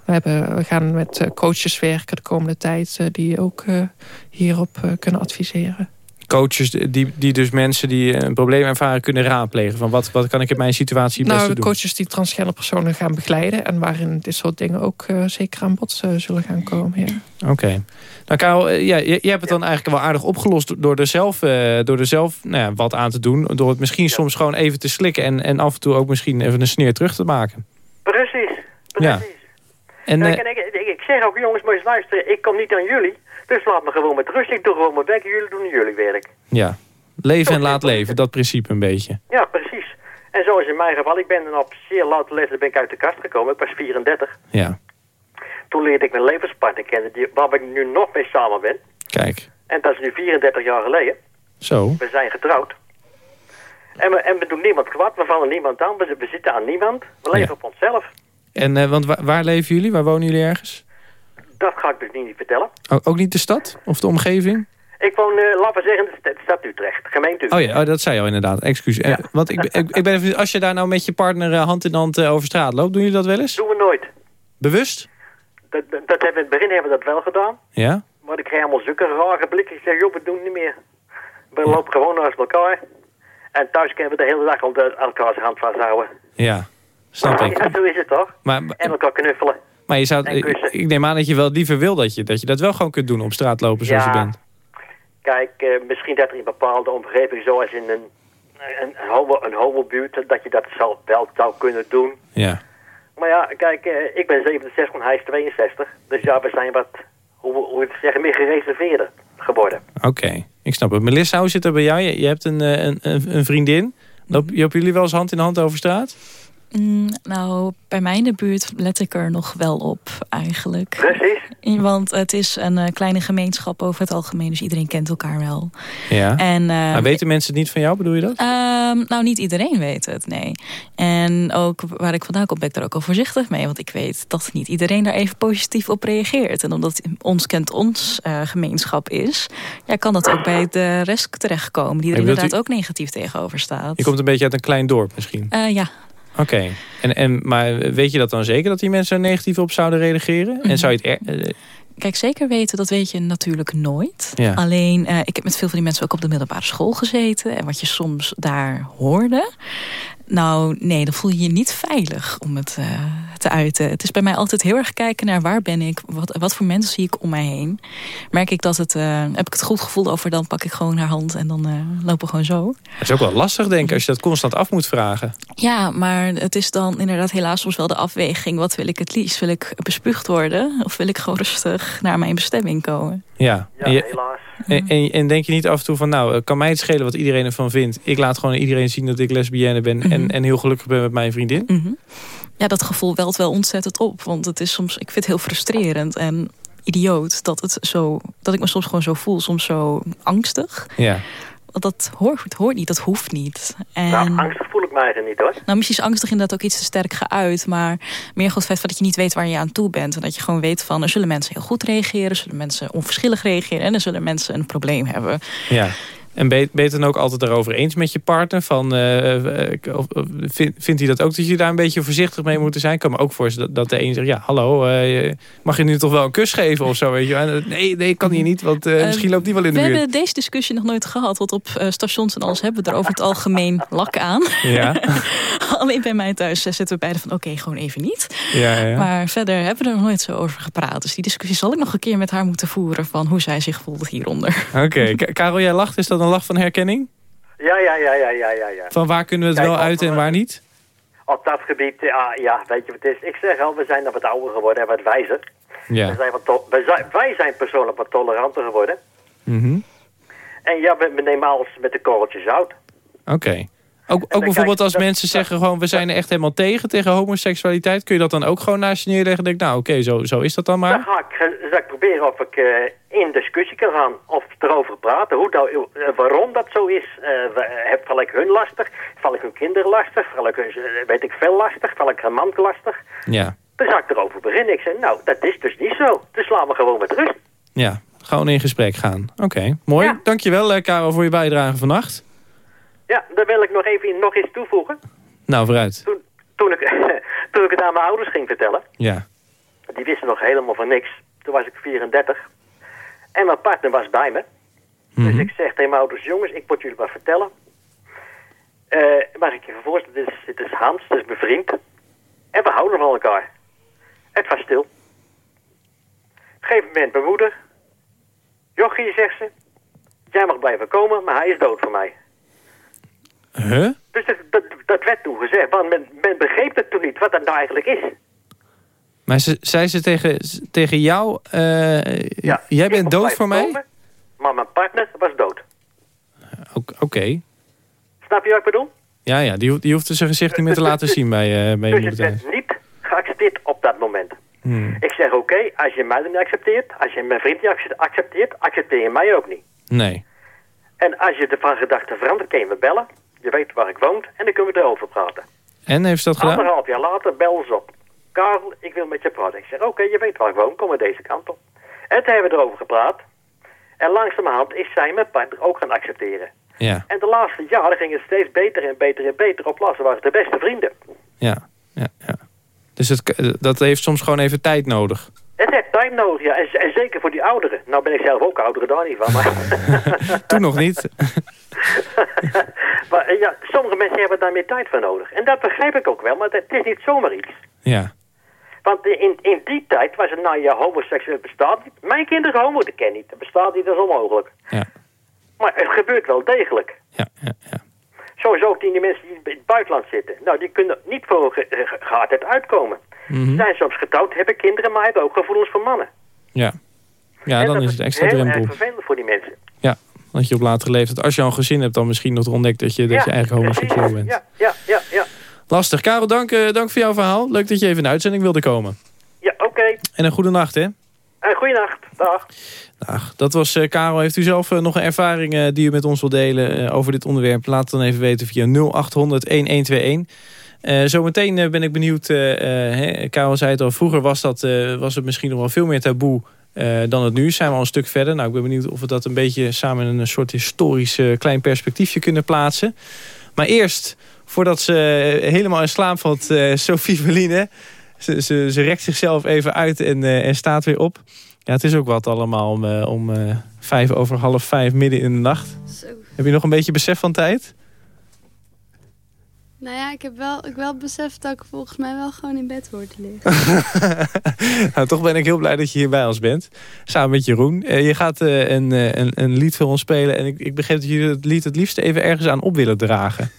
We, hebben, we gaan met eh, coaches werken de komende tijd... die ook eh, hierop eh, kunnen adviseren. Coaches die, die dus mensen die een probleem ervaren kunnen raadplegen. Van wat, wat kan ik in mijn situatie Nou, beste de doen? coaches die transgender personen gaan begeleiden... en waarin dit soort dingen ook eh, zeker aan bod eh, zullen gaan komen. Ja. Oké. Nou Karel, eh, ja, je, je hebt het dan eigenlijk wel aardig opgelost... door er zelf, eh, door er zelf nou ja, wat aan te doen. Door het misschien soms gewoon even te slikken... En, en af en toe ook misschien even een sneer terug te maken. Precies. Ja. Precies. En, Kijk, eh, en ik, ik, ik zeg ook, jongens, maar eens luisteren. Ik kom niet aan jullie. Dus laat me gewoon met rust. Ik doe gewoon mijn werk jullie doen jullie werk. ja, leven en laat leven. Dat principe een beetje. Ja, precies. En zoals in mijn geval, ik ben dan op zeer late leeftijd ben ik uit de kast gekomen. Ik was 34. Ja. Toen leerde ik mijn levenspartner kennen, die, waar ik nu nog mee samen ben. Kijk, En dat is nu 34 jaar geleden. zo. We zijn getrouwd. En we, en we doen niemand kwaad, we vallen niemand aan, we, we zitten aan niemand. We leven Ja. op onszelf. En eh, want waar, waar leven jullie? Waar wonen jullie ergens? Dat ga ik dus niet vertellen. O- ook niet de stad of de omgeving? Ik woon, eh, laten we zeggen, de st- stad Utrecht, gemeente Oh Utrecht. ja, oh, dat zei je al inderdaad. Excuus. Eh, want ik, ik, ik ben even, als je daar nou met je partner eh, hand in hand over straat loopt, doen jullie dat wel eens? doen we nooit. Bewust? Dat, dat, dat hebben we in het begin hebben we dat wel gedaan. Ja? Maar ik krijg allemaal zulke rare blikken. Ik zeg, joh, we doen het niet meer. We lopen gewoon naast elkaar. En thuis kunnen we de hele dag onder elkaars hand vasthouden. Ja, snap ik. Ja, zo is het toch? Maar, En elkaar knuffelen. Maar je zou, ik, ik neem aan dat je wel liever wil dat je, dat je dat wel gewoon kunt doen op straat lopen zoals Ja. je bent. Kijk, eh, misschien dat er in bepaalde omgevingen, zoals in een, een, een, homo, een homobuurt, dat je dat zou, wel zou kunnen doen. Ja. Maar ja, kijk, eh, ik ben 67 en hij is 62. Dus ja, we zijn wat, hoe, hoe het zeggen, meer gereserveerder geworden. Oké, ik snap het. Melissa, hoe zit het bij jou? Je, je hebt een, eh, een, een, vriendin. Lopen jullie wel eens hand in hand over straat? Mm, nou, bij mij in de buurt let ik er nog wel op, eigenlijk. Precies. Want het is een eh, kleine gemeenschap over het algemeen, dus iedereen kent elkaar wel. Ja. En, eh, maar weten mensen het niet van jou, bedoel je dat? Ehm, nou, niet iedereen weet het, nee. En ook waar ik vandaan kom, ben ik daar ook al voorzichtig mee. Want ik weet dat niet iedereen daar even positief op reageert. En omdat ons kent ons eh, gemeenschap is... Ja, kan dat ook bij de rest terechtkomen... die er inderdaad u- ook negatief tegenover staat. Je komt een beetje uit een klein dorp misschien. Eh, ja, Oké. En, en, maar weet je dat dan zeker dat die mensen er negatief op zouden reageren? Mhm. En zou je het... er- eh, Kijk, zeker weten, dat weet je natuurlijk nooit. Ja. Alleen, eh, ik heb met veel van die mensen ook op de middelbare school gezeten. En wat je soms daar hoorde... Nou, nee, dan voel je je niet veilig om het eh, te uiten. Het is bij mij altijd heel erg kijken naar waar ben ik... wat, wat voor mensen zie ik om mij heen. Merk ik dat het... eh, heb ik het goed gevoel over, dan pak ik gewoon haar hand... en dan eh, lopen we gewoon zo. Dat is ook wel lastig, denk ik, als je dat constant af moet vragen. Ja, maar het is dan inderdaad helaas soms wel de afweging. Wat wil ik het liefst? Wil ik bespuugd worden? Of wil ik gewoon rustig naar mijn bestemming komen? Ja. Ja, En, je- helaas. en, en, en denk je niet af en toe van, nou, eh, kan mij het schelen wat iedereen ervan vindt? Ik laat gewoon iedereen zien dat ik lesbienne ben en, Mhm. en heel gelukkig ben met mijn vriendin. Mhm. Ja, dat gevoel welt wel ontzettend op. Want het is soms, ik vind het heel frustrerend en idioot dat, het zo, dat ik me soms gewoon zo voel. Soms zo angstig. Ja. Want dat hoort, hoort niet, dat hoeft niet. En, Nou, angstig voel ik mij eigenlijk niet hoor. nou, misschien is angstig inderdaad ook iets te sterk geuit. Maar meer gewoon het feit van dat je niet weet waar je aan toe bent. En dat je gewoon weet van, er zullen mensen heel goed reageren. Zullen mensen onverschillig reageren. En er zullen mensen een probleem hebben. Ja. En ben je het dan ook altijd daarover eens met je partner? Van, eh, eh, of vind- vindt hij dat ook dat je daar een beetje voorzichtig mee moet zijn? Ik kan me ook voorstellen dat, dat de een zegt... ja, hallo, eh, mag je nu toch wel een kus geven of zo? Weet je? Eh, nee, nee, kan hier niet, want eh, Eh, misschien loopt die wel in de We buurt. hebben deze discussie nog nooit gehad. Want op eh, stations en alles hebben we er over het algemeen lak aan. Ja, *laughs* Alleen bij mij thuis eh, zitten we beide van oké, gewoon even niet. ja, ja. Maar verder hebben we er nog nooit zo over gepraat. Dus die discussie zal ik nog een keer met haar moeten voeren... van hoe zij zich voelt hieronder. Oké, Ka- Karel, jij lacht. Is dat een lach van herkenning? Ja, ja, ja, ja, ja, ja. ja. Van waar kunnen we het Kijk, wel uiten en eh, waar niet? Op dat gebied, ja, ja, weet je wat het is? Ik zeg al, we zijn wat ouder geworden en wat wijzer. We Ja. zijn wat we zijn, wij zijn persoonlijk wat toleranter geworden. Mhm. En ja, we, we nemen alles met de korreltjes zout. Oké. Ook, ook bijvoorbeeld als dat- mensen zeggen gewoon... we zijn er echt helemaal tegen, tegen homoseksualiteit. Kun je dat dan ook gewoon naast je neerleggen? En denk nou oké, zo, zo is dat dan Dan maar. ga ik, zal ik proberen of ik eh, in discussie kan gaan. Of erover praten. Hoe dat, eh, waarom dat zo is. Eh, heb, val ik hun lastig? Val ik hun kinderen lastig? Val ik hun, eh, weet ik veel lastig? Val ik hun man lastig? Ja, Dan zou ik erover beginnen. Ik zeg, nou, dat is dus niet zo. Dus laten we gewoon met rust. ja. Gewoon in gesprek gaan. Oké, mooi. Ja. Dankjewel Karel voor je bijdrage vannacht. Ja, daar wil ik nog even nog iets toevoegen. Nou, vooruit. Toen, toen, ik, *laughs* toen ik het aan mijn ouders ging vertellen, Ja. die wisten nog helemaal van niks. Toen was ik 34. En mijn partner was bij me. Dus Mhm. ik zeg tegen mijn ouders, jongens, ik moet jullie wat vertellen. Eh mag ik je voorstellen, dit is, dit is Hans, dit is mijn vriend. En we houden van elkaar. Het was stil. Op een gegeven moment mijn moeder. Jochie, zegt ze. Jij mag blijven komen, maar hij is dood voor mij. Huh? Dus dat, dat, dat werd toen gezegd. Want men, men begreep het toen niet, wat dat nou eigenlijk is. Maar ze, zei ze tegen, tegen jou... eh, Ja, jij bent dood voor mij? komen, maar mijn partner was dood. Ook- Oké. Snap je wat ik bedoel? Ja, ja, die, die hoeft zijn gezicht niet meer te laten zien bij, eh bij je Dus moeder werd niet geaccepteerd op dat moment. Hmm. Ik zeg, oké, als je mij niet accepteert, als je mijn vriend niet accepteert, accepteer je mij ook niet. Nee. En als je van gedachten verandert, kun je me bellen. Je weet waar ik woon en dan kunnen we erover praten. En, heeft ze dat gedaan? Anderhalf jaar later bel ze op. Karel, ik wil met je praten. Ik zeg, oké, je weet waar ik woon, kom maar deze kant op. En toen hebben we erover gepraat. En langzamerhand is zij mijn partner ook gaan accepteren. Ja. En de laatste jaren ging het steeds beter en beter en beter. Op laatste waren de beste vrienden. Ja, ja, ja. Dus het, dat heeft soms gewoon even tijd nodig. Het heeft tijd nodig, ja. En, zeker voor die ouderen. Nou ben ik zelf ook ouderen, daar niet van. Maar... *laughs* Toen nog niet. *laughs* maar ja, sommige mensen hebben daar meer tijd voor nodig. En dat begrijp ik ook wel, maar het is niet zomaar iets. Ja. Want in, in die tijd was het, nou ja, homoseksueel bestaat niet. Mijn kinderen homo, dat ken niet. Dat bestaat niet, dat is onmogelijk. Ja. Maar het gebeurt wel degelijk. Ja, ja, ja. Zoals ook die mensen die in het buitenland zitten. Nou, die kunnen niet voor ge geaardheid uitkomen. Mm -hmm. Zijn soms getrouwd, hebben kinderen, maar hebben ook gevoelens voor mannen. Ja, ja dan is het extra heel drempel. heel vervelend voor die mensen. Ja, dat je op latere leeftijd, als je al een gezin hebt, dan misschien nog ontdekt dat je, dat je eigenlijk homoseksueel bent. Ja, ja, ja, ja. Lastig. Karel, dank, uh, dank voor jouw verhaal. Leuk dat je even in de uitzending wilde komen. Ja, oké. Okay. En een goede nacht, hè? En goeienacht. Dag. Dag. Dat was uh, Karel. Heeft u zelf uh, nog een ervaring die u met ons wil delen over dit onderwerp? Laat het dan even weten via 0800-1121. zometeen ben ik benieuwd, hè, Karel zei het al, vroeger was, dat, was het misschien nog wel veel meer taboe dan het nu. Zijn we al een stuk verder. Nou, ik ben benieuwd of we dat een beetje samen in een soort historisch klein perspectiefje kunnen plaatsen. Maar eerst, voordat ze helemaal in slaap valt, Sophie Verline... Ze, ze, ze, rekt zichzelf even uit en, uh, en staat weer op. Ja, het is ook wat allemaal om, om vijf over half vijf midden in de nacht. Zo. Heb je nog een beetje besef van tijd? Nou ja, ik heb wel, ik wel beseft dat ik volgens mij wel gewoon in bed hoor te liggen. *laughs* nou, toch ben ik heel blij dat je hier bij ons bent. Samen met Jeroen. je gaat een, een, een lied voor ons spelen. En ik, ik begreep dat jullie het lied het liefst even ergens aan op willen dragen.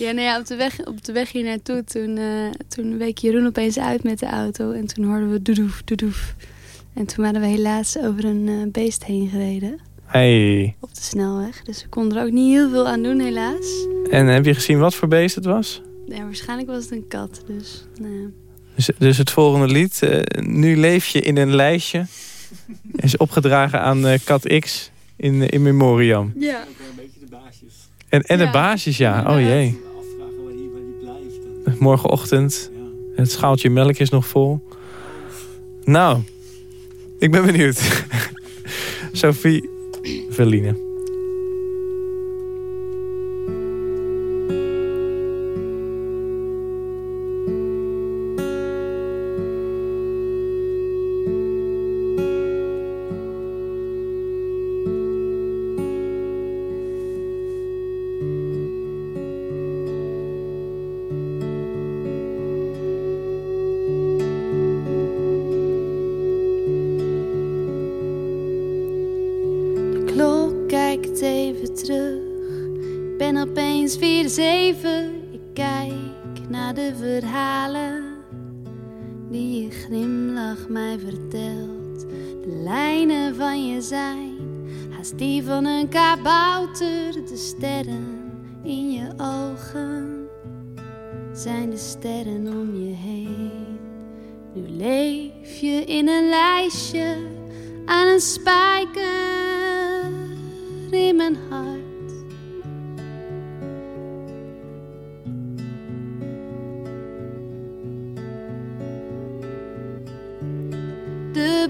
Ja, nou ja, op de weg, op de weg hier naartoe, toen, uh, toen week Jeroen opeens uit met de auto. En toen hoorden we doedoef, doedoef. En toen waren we helaas over een uh, beest heen gereden. Hey. Op de snelweg. Dus we konden er ook niet heel veel aan doen, helaas. En heb je gezien wat voor beest het was? Ja, waarschijnlijk was het een kat. Dus, nou. dus, dus het volgende lied. Uh, nu leef je in een lijstje. is opgedragen aan kat X in, in memoriam. Ja. En, en ja. de baasjes, ja. Oh jee. Morgenochtend. Het schaaltje melk is nog vol. Nou, ik ben benieuwd. *laughs* Sophie Verline.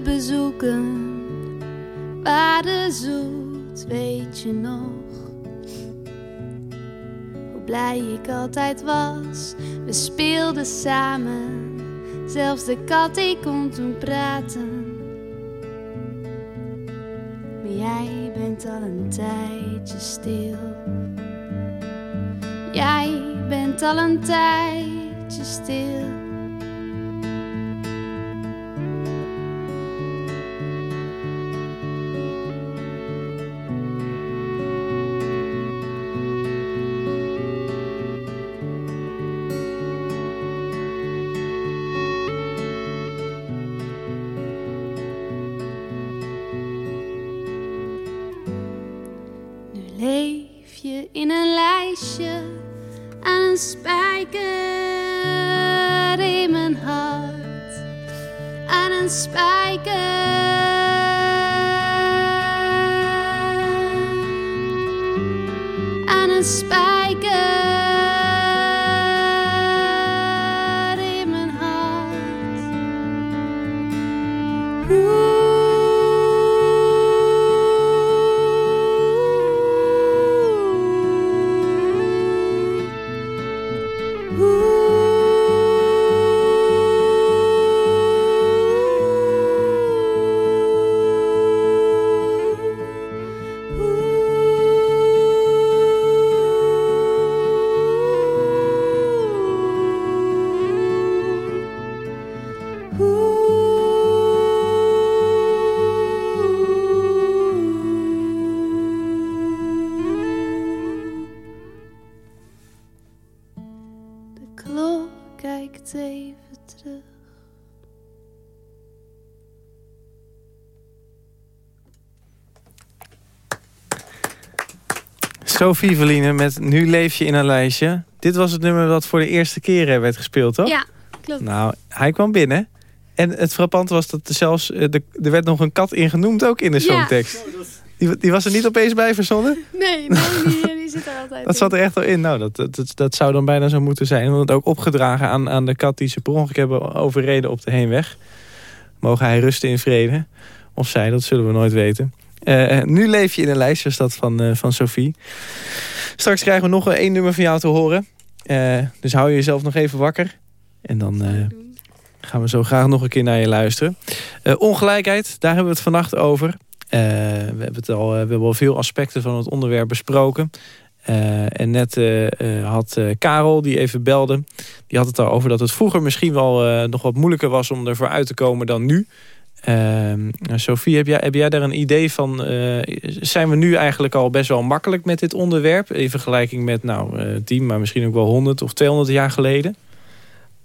Bezoeken waren zoet, weet je nog? blij ik altijd was. We speelden samen, zelfs de kat ik kon toen praten. Maar jij bent al een tijdje stil. Jij bent al een tijdje stil. Sophie Verline met Nu leef je in een lijstje. Dit was het nummer dat voor de eerste keer eh, werd gespeeld, toch? Ja, klopt. Nou, hij kwam binnen. En het frappante was dat er zelfs... eh, de- er werd nog een kat in genoemd ook in de Ja. songtekst. Die, die was er niet opeens bij verzonnen? *laughs* Nee, nee die, die zit er altijd Dat in. zat er echt wel in. Nou, dat, dat, dat, dat zou dan bijna zo moeten zijn. Want ook opgedragen aan, aan de kat die ze per ongeluk hebben overreden op de heenweg. Mogen hij rusten in vrede. Of zij, dat zullen we nooit weten. Eh, nu leef je in een lijst, was dat van, eh, van Sophie. Straks krijgen we nog één nummer van jou te horen. Eh, dus hou je jezelf nog even wakker. En dan gaan we zo graag nog een keer naar je luisteren. Ongelijkheid, daar hebben we het vannacht over. We, hebben het al, we hebben al veel aspecten van het onderwerp besproken. En net had Karel, die even belde... die had het daarover dat het vroeger misschien wel nog wat moeilijker was... om ervoor uit te komen dan nu. Ehm, Sophie, heb jij, heb jij daar een idee van... eh, zijn we nu eigenlijk al best wel makkelijk met dit onderwerp... in vergelijking met nou, eh 10, maar misschien ook wel 100 of 200 jaar geleden?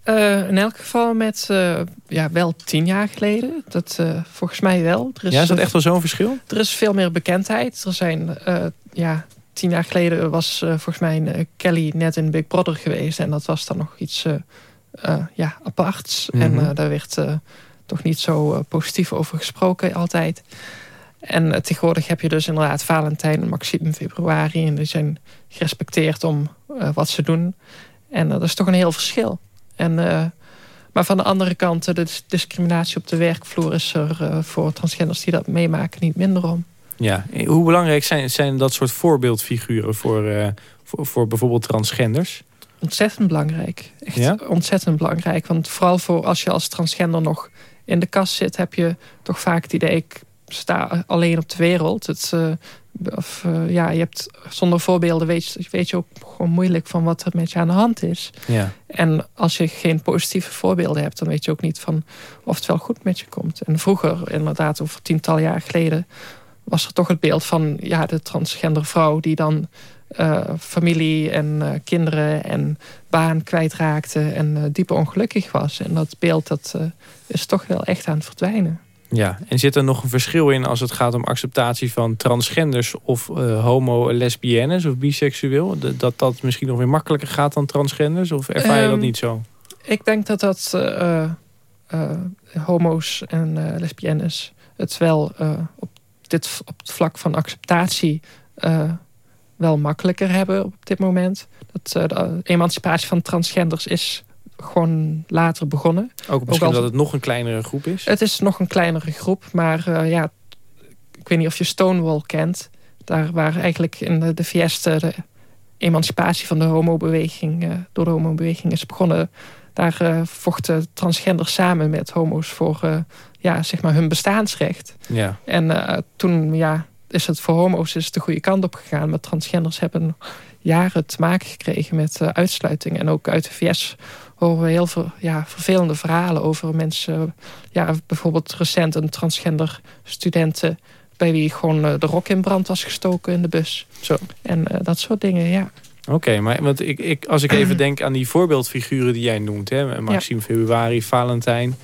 Eh, in elk geval met eh, ja, wel tien jaar geleden. Dat eh, volgens mij wel. Er is, ja, is dat eh, echt wel zo'n verschil? Er is veel meer bekendheid. Er zijn, eh, ja, tien jaar geleden was eh, volgens mij eh, Kelly net in Big Brother geweest. En dat was dan nog iets eh, eh, ja, aparts. En Mhm. eh, daar werd eh, toch niet zo eh, positief over gesproken altijd. En eh, tegenwoordig heb je dus inderdaad Valentijn en Maxime februari. En die zijn gerespecteerd om eh, wat ze doen. En dat is toch een heel verschil. En, maar van de andere kant, de dis- discriminatie op de werkvloer is er voor transgenders die dat meemaken niet minder om. Ja. Hoe belangrijk zijn, zijn dat soort voorbeeldfiguren voor, voor, voor bijvoorbeeld transgenders? Ontzettend belangrijk. Echt Ja? ontzettend belangrijk. Want vooral voor als je als transgender nog in de kast zit, heb je toch vaak het idee, ik sta alleen op de wereld. Het, eh, of, eh, ja, je hebt zonder voorbeelden weet, je- weet je ook gewoon moeilijk van wat er met je aan de hand is. Ja. En als je geen positieve voorbeelden hebt, dan weet je ook niet van of het wel goed met je komt. En vroeger, inderdaad, over tientallen jaar geleden, was er toch het beeld van ja, de transgender vrouw die dan eh, familie en eh, kinderen en baan kwijtraakte en eh, diepe ongelukkig was. En dat beeld dat, is toch wel echt aan het verdwijnen. Ja, en zit er nog een verschil in als het gaat om acceptatie van transgenders of homo, lesbiennes of biseksueel? Dat dat misschien nog weer makkelijker gaat dan transgenders? Of ervaar je dat Ehm, niet zo? Ik denk dat dat homo's en lesbiennes het wel op, dit, op het vlak van acceptatie wel makkelijker hebben op dit moment. Dat, eh, de emancipatie van transgenders is gewoon later begonnen. Ook misschien als- dat het nog een kleinere groep is? Het is nog een kleinere groep, maar eh, ja, ik weet niet of je Stonewall kent. Daar waar eigenlijk in de, de VS de, emancipatie van de homobeweging, eh, door de homobeweging is begonnen. Daar vochten transgenders samen met homo's voor ja, zeg maar hun bestaansrecht. Ja. En toen ja, is het voor homo's is het de goede kant op gegaan. Maar transgenders hebben jaren te maken gekregen met eh, uitsluiting. En ook uit de VS horen we heel veel ja, vervelende verhalen over mensen. Ja, bijvoorbeeld recent een transgender studenten bij wie gewoon eh, de rok in brand was gestoken in de bus. Zo. En eh, dat soort dingen, ja. Oké, maar want ik, ik, als ik even *clears throat* denk aan die voorbeeldfiguren die jij noemt... Hè, Maxime Februari, Valentijn...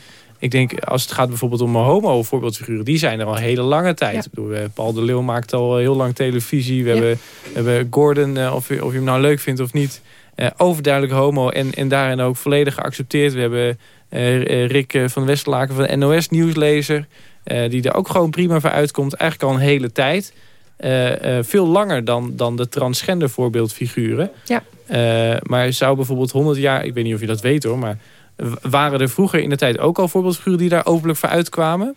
Ik denk, als het gaat bijvoorbeeld om homo-voorbeeldfiguren... die zijn er al hele lange tijd. Ja. Ik bedoel, eh, Paul de Leeuw maakt al heel lang televisie. We, Ja. hebben, we hebben Gordon, eh, of, je, of je hem nou leuk vindt of niet... eh, overduidelijk homo en, en daarin ook volledig geaccepteerd. We hebben Rick van Westerlaken van de NOS Nieuwslezer. die er ook gewoon prima voor uitkomt. Eigenlijk al een hele tijd. veel langer dan, dan de transgender voorbeeldfiguren. Ja. maar zou bijvoorbeeld 100 jaar, ik weet niet of je dat weet hoor, maar waren er vroeger in de tijd ook al voorbeeldfiguren die daar openlijk voor uitkwamen?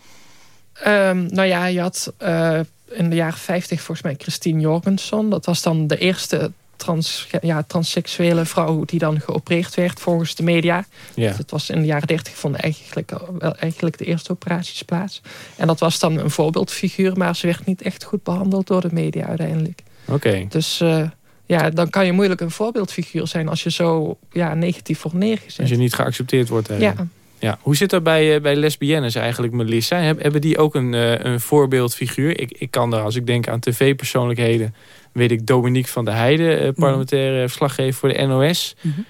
Um, nou ja, je had uh, in de jaren 50 volgens mij Christine Jorgensen. Dat was dan de eerste trans, ja, transseksuele vrouw die dan geopereerd werd volgens de media. Ja. Dat was in de jaren 30 vonden eigenlijk, wel eigenlijk de eerste operaties plaats. En dat was dan een voorbeeldfiguur, maar ze werd niet echt goed behandeld door de media uiteindelijk. Oké. Dus uh, ja, dan kan je moeilijk een voorbeeldfiguur zijn als je zo ja, negatief wordt neergezet. Als je niet geaccepteerd wordt. Ja. Ja, hoe zit dat bij, eh, bij lesbiennes eigenlijk, Melissa? Hebben die ook een, eh, een voorbeeldfiguur? Ik, ik kan daar, als ik denk aan tv-persoonlijkheden... weet ik Dominique van der Heijden, uh, parlementaire mm. verslaggever voor de NOS. Mm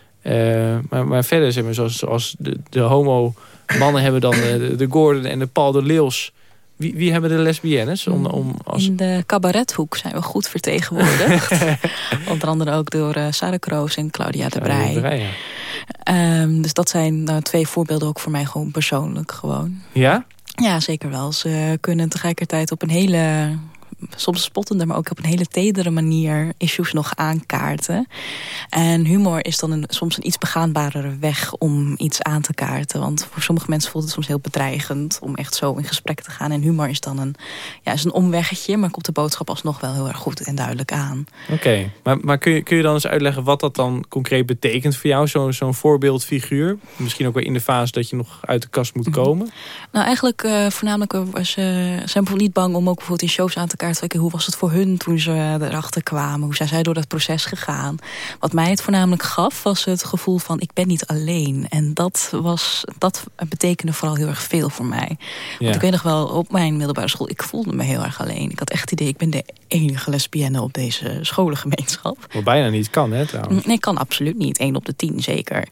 maar, maar verder, zeg maar, zoals, zoals de, de homo-mannen hebben dan de, de Gordon en de Paul de Leeuws... Wie, wie hebben de lesbiennes? Om, om als... In de cabarethoek zijn we goed vertegenwoordigd. *laughs* Onder andere ook door uh, Sarah Kroos en Claudia de Brij. ja. um, dus dat zijn nou, twee voorbeelden ook voor mij gewoon persoonlijk gewoon. Ja? Ja, zeker wel. Ze kunnen tegelijkertijd op een hele soms spottender, maar ook op een hele tedere manier issues nog aankaarten. En humor is dan een, soms een iets begaanbarere weg om iets aan te kaarten. Want voor sommige mensen voelt het soms heel bedreigend om echt zo in gesprek te gaan. En humor is dan een, ja, is een omweggetje, maar komt de boodschap alsnog wel heel erg goed en duidelijk aan. Oké, maar, maar kun, je, kun je dan eens uitleggen wat dat dan concreet betekent voor jou, zo'n zo'n voorbeeldfiguur? Misschien ook wel in de fase dat je nog uit de kast moet mhm. komen? Nou, eigenlijk uh, voornamelijk was, uh, zijn bijvoorbeeld niet bang om ook bijvoorbeeld in shows aan te kaarten hoe was het voor hun toen ze erachter kwamen? Hoe zijn zij door dat proces gegaan? Wat mij het voornamelijk gaf, was het gevoel van ik ben niet alleen. En dat, was, dat betekende vooral heel erg veel voor mij. Want ik weet nog wel, op mijn middelbare school, ik voelde me heel erg alleen. Ik had echt het idee, ik ben de enige lesbienne op deze scholengemeenschap. Wat bijna niet kan, hè trouwens? Nee, kan absoluut niet. Eén op de tien, zeker.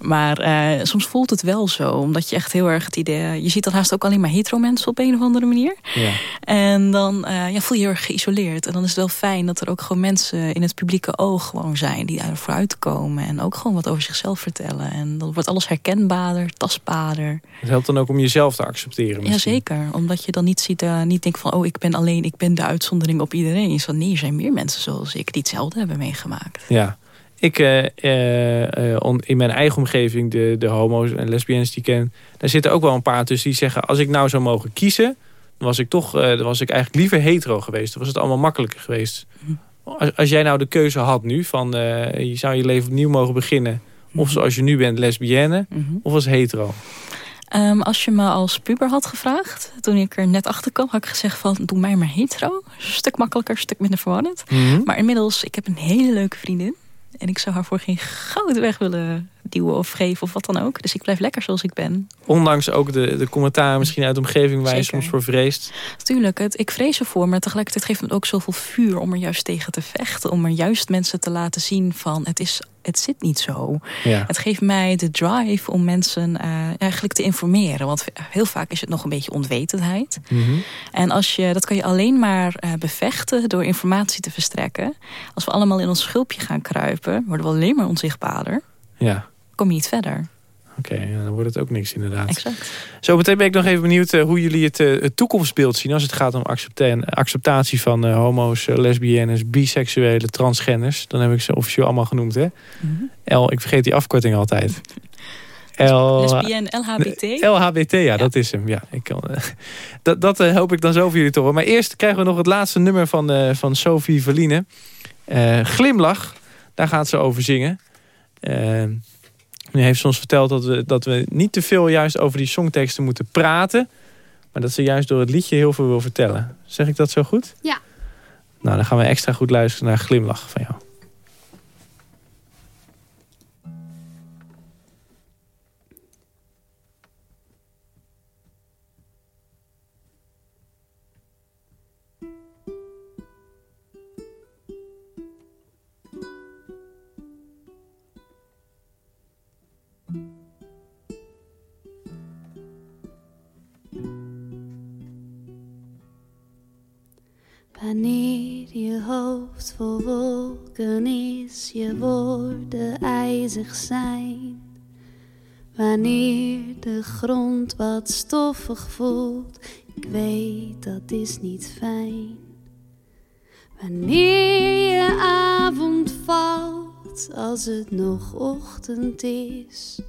Maar uh, soms voelt het wel zo, omdat je echt heel erg het idee... Je ziet dan haast ook alleen maar hetero mensen op een of andere manier. Ja. En dan uh, ja, voel je heel erg geïsoleerd. En dan is het wel fijn dat er ook gewoon mensen in het publieke oog gewoon zijn... die daar vooruit komen en ook gewoon wat over zichzelf vertellen. En dan wordt alles herkenbaarder, tastbaarder. Het helpt dan ook om jezelf te accepteren misschien. Jazeker, omdat je dan niet, ziet, uh, niet denkt van... oh, ik ben alleen, ik ben de uitzondering op iedereen. Van nee, er zijn meer mensen zoals ik die hetzelfde hebben meegemaakt. Ja. Ik, uh, uh, in mijn eigen omgeving, de, de homo's en lesbiennes die ik ken... daar zitten ook wel een paar tussen die zeggen... als ik nou zou mogen kiezen was ik toch uh, was ik eigenlijk liever hetero geweest. Dan was het allemaal makkelijker geweest. Als, als jij nou de keuze had nu van je zou je leven opnieuw mogen beginnen. Of mhm. zoals je nu bent, lesbienne. Mhm. Of als hetero. Um, als je me als puber had gevraagd, toen ik er net achter kwam, had ik gezegd van doe mij maar hetero. Een stuk makkelijker, een stuk minder verwarrend. Mhm. Maar inmiddels, ik heb een hele leuke vriendin. En ik zou haar voor geen goud weg willen duwen of geven of wat dan ook. Dus ik blijf lekker zoals ik ben. Ondanks ook de, de commentaren misschien uit de omgeving waar je soms voor vreest. Tuurlijk, het, ik vrees ervoor. Maar tegelijkertijd geeft het ook zoveel vuur om er juist tegen te vechten. Om er juist mensen te laten zien van het is het zit niet zo. Ja. Het geeft mij de drive om mensen uh, eigenlijk te informeren. Want heel vaak is het nog een beetje onwetendheid. Mhm. En als je, dat kan je alleen maar uh, bevechten door informatie te verstrekken. Als we allemaal in ons schulpje gaan kruipen, worden we alleen maar onzichtbaarder. Ja. Kom je niet verder. Oké, dan wordt het ook niks inderdaad. Exact. Zo meteen ben ik nog even benieuwd uh, hoe jullie het, uh, het, toekomstbeeld zien... als het gaat om acceptatie van uh, homo's, lesbiennes, biseksuelen, transgenders. Dan heb ik ze officieel allemaal genoemd, hè? Mm -hmm. L, ik vergeet die afkorting altijd. *laughs* L, Lesbien, LHBT? LHBT, ja, ja, dat is hem. Ja, ik kan, *laughs* dat dat hoop ik dan zo voor jullie horen. Maar eerst krijgen we nog het laatste nummer van, van Sophie Verline. Glimlach, daar gaat ze over zingen. U heeft ons verteld dat we, dat we niet te veel juist over die songteksten moeten praten. Maar dat ze juist door het liedje heel veel wil vertellen. Zeg ik dat zo goed? Ja. Nou, dan gaan we extra goed luisteren naar Glimlach van jou. Wanneer je hoofd vol wolken is, je woorden ijzig zijn. Wanneer de grond wat stoffig voelt, ik weet dat is niet fijn. Wanneer je avond valt, als het nog ochtend is.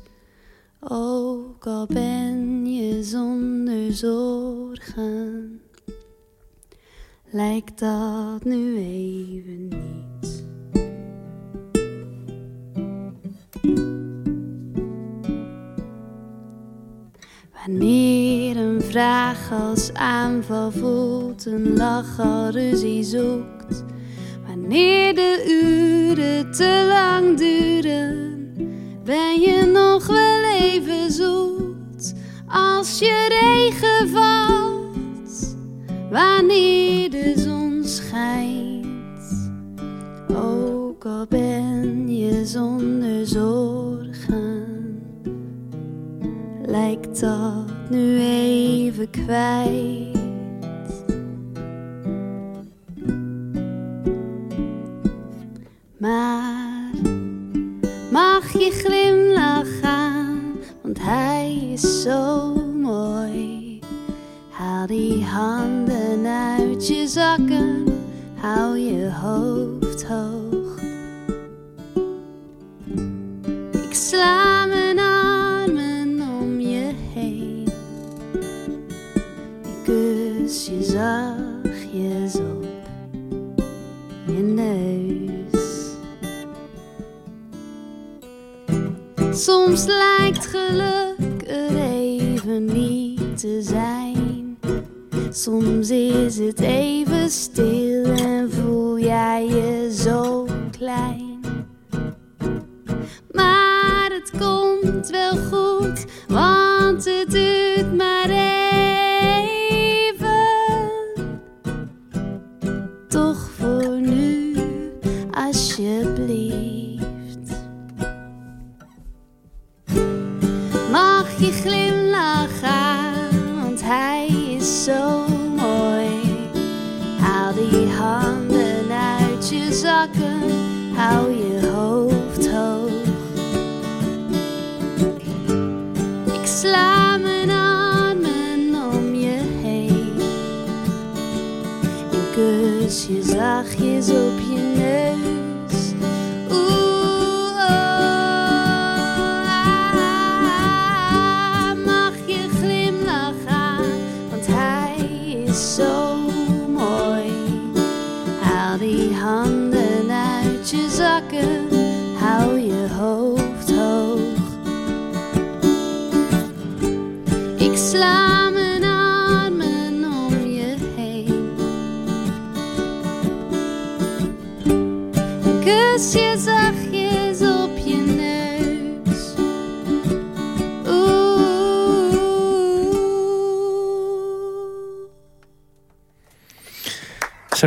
Ook al ben je zonder zorgen, lijkt dat nu even niet. Wanneer een vraag als aanval voelt, een lach al ruzie zoekt. Wanneer de uren te lang duren, ben je nog wel even zoet. Als je regen valt, wanneer de zon schijnt. Ook al ben je zonder zorgen lijkt dat nu even kwijt. Maar mag je glimlach gaan, want hij is zo mooi. Haal die handen uit je zakken, hou je hoofd hoog. Ik sla mijn armen om je heen. Ik kus je zachtjes op je neus. Soms lijkt geluk er even niet te zijn. Soms is het even stil en voel jij je zo klein. Maar het komt wel goed, want het duurt maar even.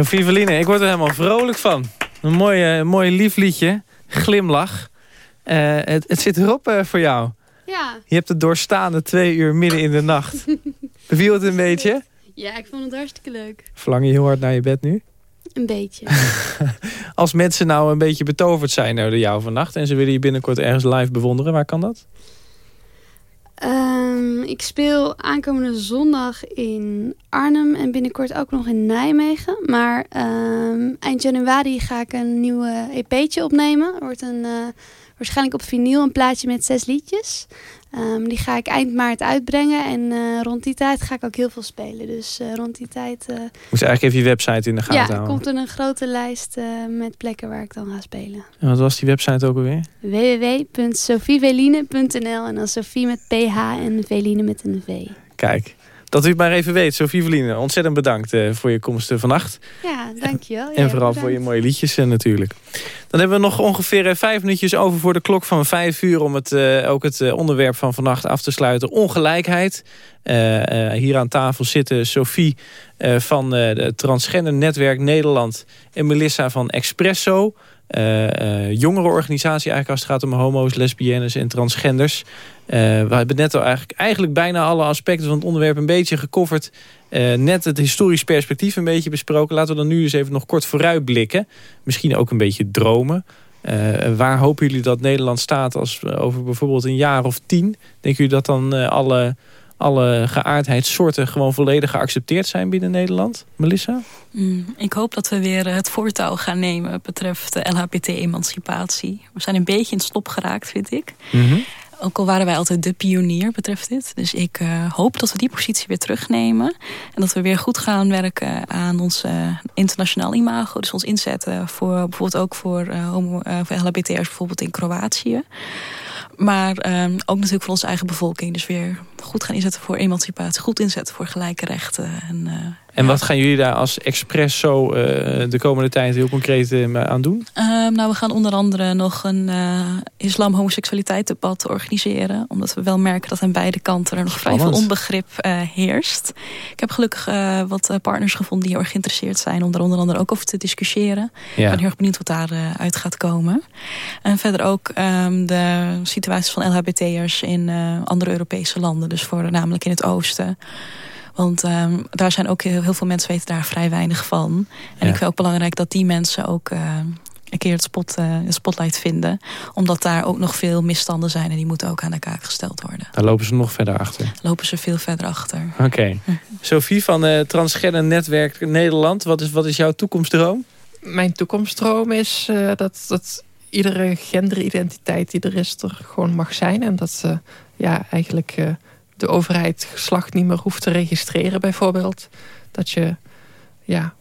Verline, ik word er helemaal vrolijk van. Een mooi, eh, mooi lief liedje. Glimlach. Eh, het, het zit erop eh, voor jou. Ja. Je hebt het doorstaande twee uur midden in de nacht. *laughs* Beviel het een beetje? ja, ik vond het hartstikke leuk. Verlang je heel hard naar je bed nu? Een beetje. *laughs* Als mensen nou een beetje betoverd zijn door jou vannacht... en ze willen je binnenkort ergens live bewonderen, waar kan dat? Ehm, ik speel aankomende zondag in Arnhem en binnenkort ook nog in Nijmegen. Maar ehm, eind januari ga ik een nieuw EP'tje opnemen. Er wordt een, eh, waarschijnlijk op vinyl een plaatje met zes liedjes. Ehm, die ga ik eind maart uitbrengen en eh, rond die tijd ga ik ook heel veel spelen. Dus eh, rond die tijd Moet je eigenlijk even je website in de gaten ja, houden. komt er een grote lijst met plekken waar ik dan ga spelen. En wat was die website ook alweer? www.sofieveline.nl en dan Sofie met PH en Veline met een V. Kijk, dat u het maar even weet. Sophie Verline, ontzettend bedankt eh, voor je komst eh, vannacht. Ja, dankjewel. En Jij vooral bedankt. voor je mooie liedjes eh, natuurlijk. Dan hebben we nog ongeveer vijf minuutjes over voor de klok van vijf uur... om het, ook het onderwerp van vannacht af te sluiten. Ongelijkheid. Hier aan tafel zitten Sophie eh, van het Transgender Netwerk Nederland... en Melissa van Expresso. Eh eh jongerenorganisatie eigenlijk als het gaat om homo's, lesbiennes en transgenders. Eh, we hebben net al eigenlijk, eigenlijk bijna alle aspecten van het onderwerp een beetje gecoverd. Net het historisch perspectief een beetje besproken. Laten we dan nu eens even nog kort vooruitblikken. Misschien ook een beetje dromen. waar hopen jullie dat Nederland staat als over bijvoorbeeld een jaar of tien? Denken jullie dat dan alle alle geaardheidssoorten gewoon volledig geaccepteerd zijn binnen Nederland? Melissa? Mm, ik hoop dat we weer het voortouw gaan nemen betreft de LHBT-emancipatie. We zijn een beetje in stop geraakt, vind ik. Mhm. Ook al waren wij altijd de pionier betreft dit. Dus ik uh, hoop dat we die positie weer terugnemen. En dat we weer goed gaan werken aan ons uh, internationaal imago. Dus ons inzetten voor bijvoorbeeld ook voor, uh, homo, voor LHBT'ers bijvoorbeeld in Kroatië. Maar ehm, ook natuurlijk voor onze eigen bevolking. Dus weer goed gaan inzetten voor emancipatie. Goed inzetten voor gelijke rechten. En, en wat gaan jullie daar als Expresso uh, de komende tijd heel concreet uh, aan doen? Ehm, nou, we gaan onder andere nog een islam-homoseksualiteit debat organiseren. Omdat we wel merken dat aan beide kanten er nog vrij veel onbegrip heerst. Ik heb gelukkig wat partners gevonden die heel erg geïnteresseerd zijn... om daar onder andere ook over te discussiëren. Ja. Ik ben heel erg benieuwd wat daaruit gaat komen. En verder ook um, de situaties van LHBT'ers in andere Europese landen. Dus voornamelijk in het oosten. Want um, daar zijn ook heel, heel, veel mensen weten daar vrij weinig van. En ik vind ook belangrijk dat die mensen ook uh, een keer het spot, uh, spotlight vinden. Omdat daar ook nog veel misstanden zijn en die moeten ook aan de kaak gesteld worden. Daar lopen ze nog verder achter? Lopen ze veel verder achter. Oké. Sophie van uh, Transgender Netwerk Nederland, wat is, wat is jouw toekomstdroom? Mijn toekomstdroom is dat, dat iedere genderidentiteit die er is er gewoon mag zijn. En dat ze ja, eigenlijk de overheid geslacht niet meer hoeft te registreren bijvoorbeeld. Dat je, ja,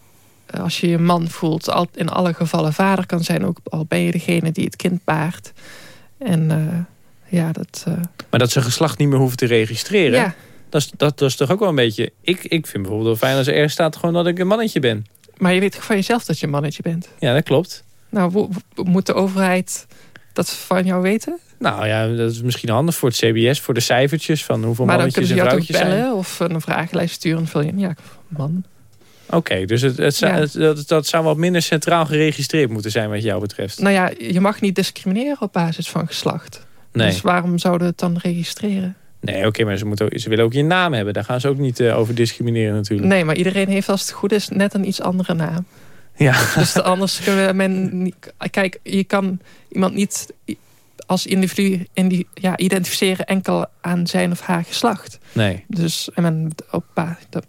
als je je man voelt, in alle gevallen vader kan zijn. Ook al ben je degene die het kind baart. En uh, ja, dat... Uh... Maar dat ze geslacht niet meer hoeven te registreren? Ja. Dat is, dat, dat is toch ook wel een beetje... Ik, ik vind bijvoorbeeld wel fijn als er ergens staat gewoon dat ik een mannetje ben. Maar je weet toch van jezelf dat je een mannetje bent? Ja, dat klopt. Nou, moet de overheid dat van jou weten? Nou ja, dat is misschien handig voor het CBS, voor de cijfertjes van hoeveel mannetjes en vrouwtjes zijn. Maar dan kunnen ze jou bellen of een vragenlijst sturen vul je Ja, man. Oké, dus het, het, dat, dat zou wat minder centraal geregistreerd moeten zijn wat jou betreft. Nou ja, je mag niet discrimineren op basis van geslacht. Nee. Dus waarom zouden we het dan registreren? Nee, oké, maar ze, moeten ze willen ook je naam hebben. Daar gaan ze ook niet uh, over discrimineren natuurlijk. Nee, maar iedereen heeft als het goed is net een iets andere naam. Ja. Dus anders kunnen men... Niet, *laughs* kijk, je kan iemand niet als individu die ja, identificeren enkel aan zijn of haar geslacht. Nee. Dus en op,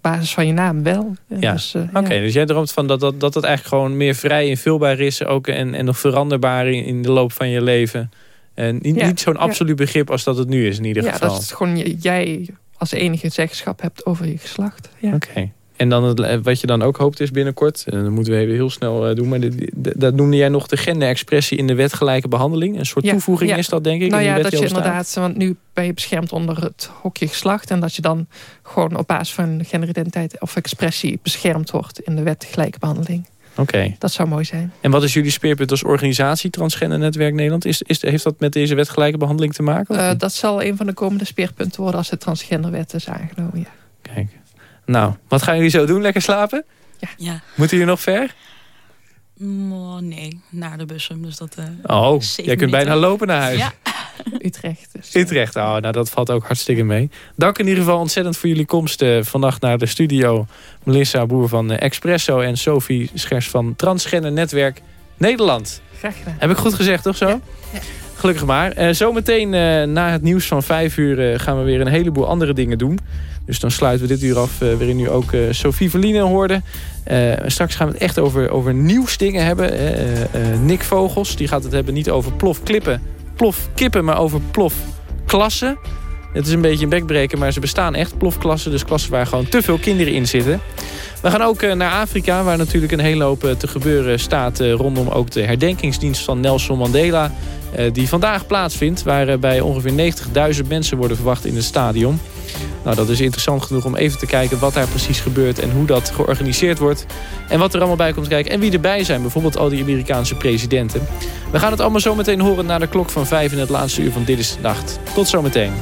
basis van je naam wel. Ja. Dus, uh, Oké, dus jij droomt van dat, dat, dat het eigenlijk gewoon meer vrij invulbaar is. Ook en, en nog veranderbaar in, in de loop van je leven. En niet, niet zo'n absoluut begrip als dat het nu is in ieder geval. Ja, dat het gewoon jij als enige zeggenschap hebt over je geslacht. Ja. Oké. En dan het, eh, wat je dan ook hoopt is binnenkort, en dat moeten we even heel snel eh, doen, maar dat noemde jij nog de genderexpressie in de wet gelijke behandeling. Een soort toevoeging is dat denk ik. Nou ja, dat je inderdaad, want nu ben je beschermd onder het hokje geslacht en dat je dan gewoon op basis van genderidentiteit of expressie beschermd wordt in de wet gelijke behandeling. Oké. Dat zou mooi zijn. En wat is jullie speerpunt als organisatie Transgender Netwerk Nederland? Is, is, heeft dat met deze wet gelijke behandeling te maken? Uh, dat zal een van de komende speerpunten worden als de transgenderwet is aangenomen, ja. Kijk. Nou, wat gaan jullie zo doen? Lekker slapen? Ja. ja. Moeten jullie nog ver? Oh, nee, naar de bussen. Dus dat, uh, oh, jij kunt bijna lopen naar huis. Ja. *laughs* Utrecht. Dus, Utrecht, oh, nou dat valt ook hartstikke mee. Dank in ieder geval ontzettend voor jullie komst uh, vannacht naar de studio. Melissa Boer van uh, Expresso en Sophie Schers van Transgender Netwerk Nederland. Graag gedaan. Heb ik goed gezegd, toch zo? Ja. Gelukkig maar. zometeen na het nieuws van vijf uur gaan we weer een heleboel andere dingen doen. Dus dan sluiten we dit uur af, uh, waarin u ook uh, Sophie Verline hoorde. Uh, straks gaan we het echt over, over nieuwsdingen hebben. Nick Vogels, die gaat het hebben niet over plofklippen, plofkippen, maar over plofklassen. Het is een beetje een bekbreken, maar ze bestaan echt. Plofklassen, dus klassen waar gewoon te veel kinderen in zitten. We gaan ook naar Afrika, waar natuurlijk een hele hoop te gebeuren staat... rondom ook de herdenkingsdienst van Nelson Mandela... die vandaag plaatsvindt, waarbij ongeveer 90.000 mensen worden verwacht in het stadion. Nou, dat is interessant genoeg om even te kijken wat daar precies gebeurt... en hoe dat georganiseerd wordt. En wat er allemaal bij komt kijken. En wie erbij zijn. Bijvoorbeeld al die Amerikaanse presidenten. We gaan het allemaal zo meteen horen na de klok van vijf... in het laatste uur van Dit is de Nacht. Tot zometeen.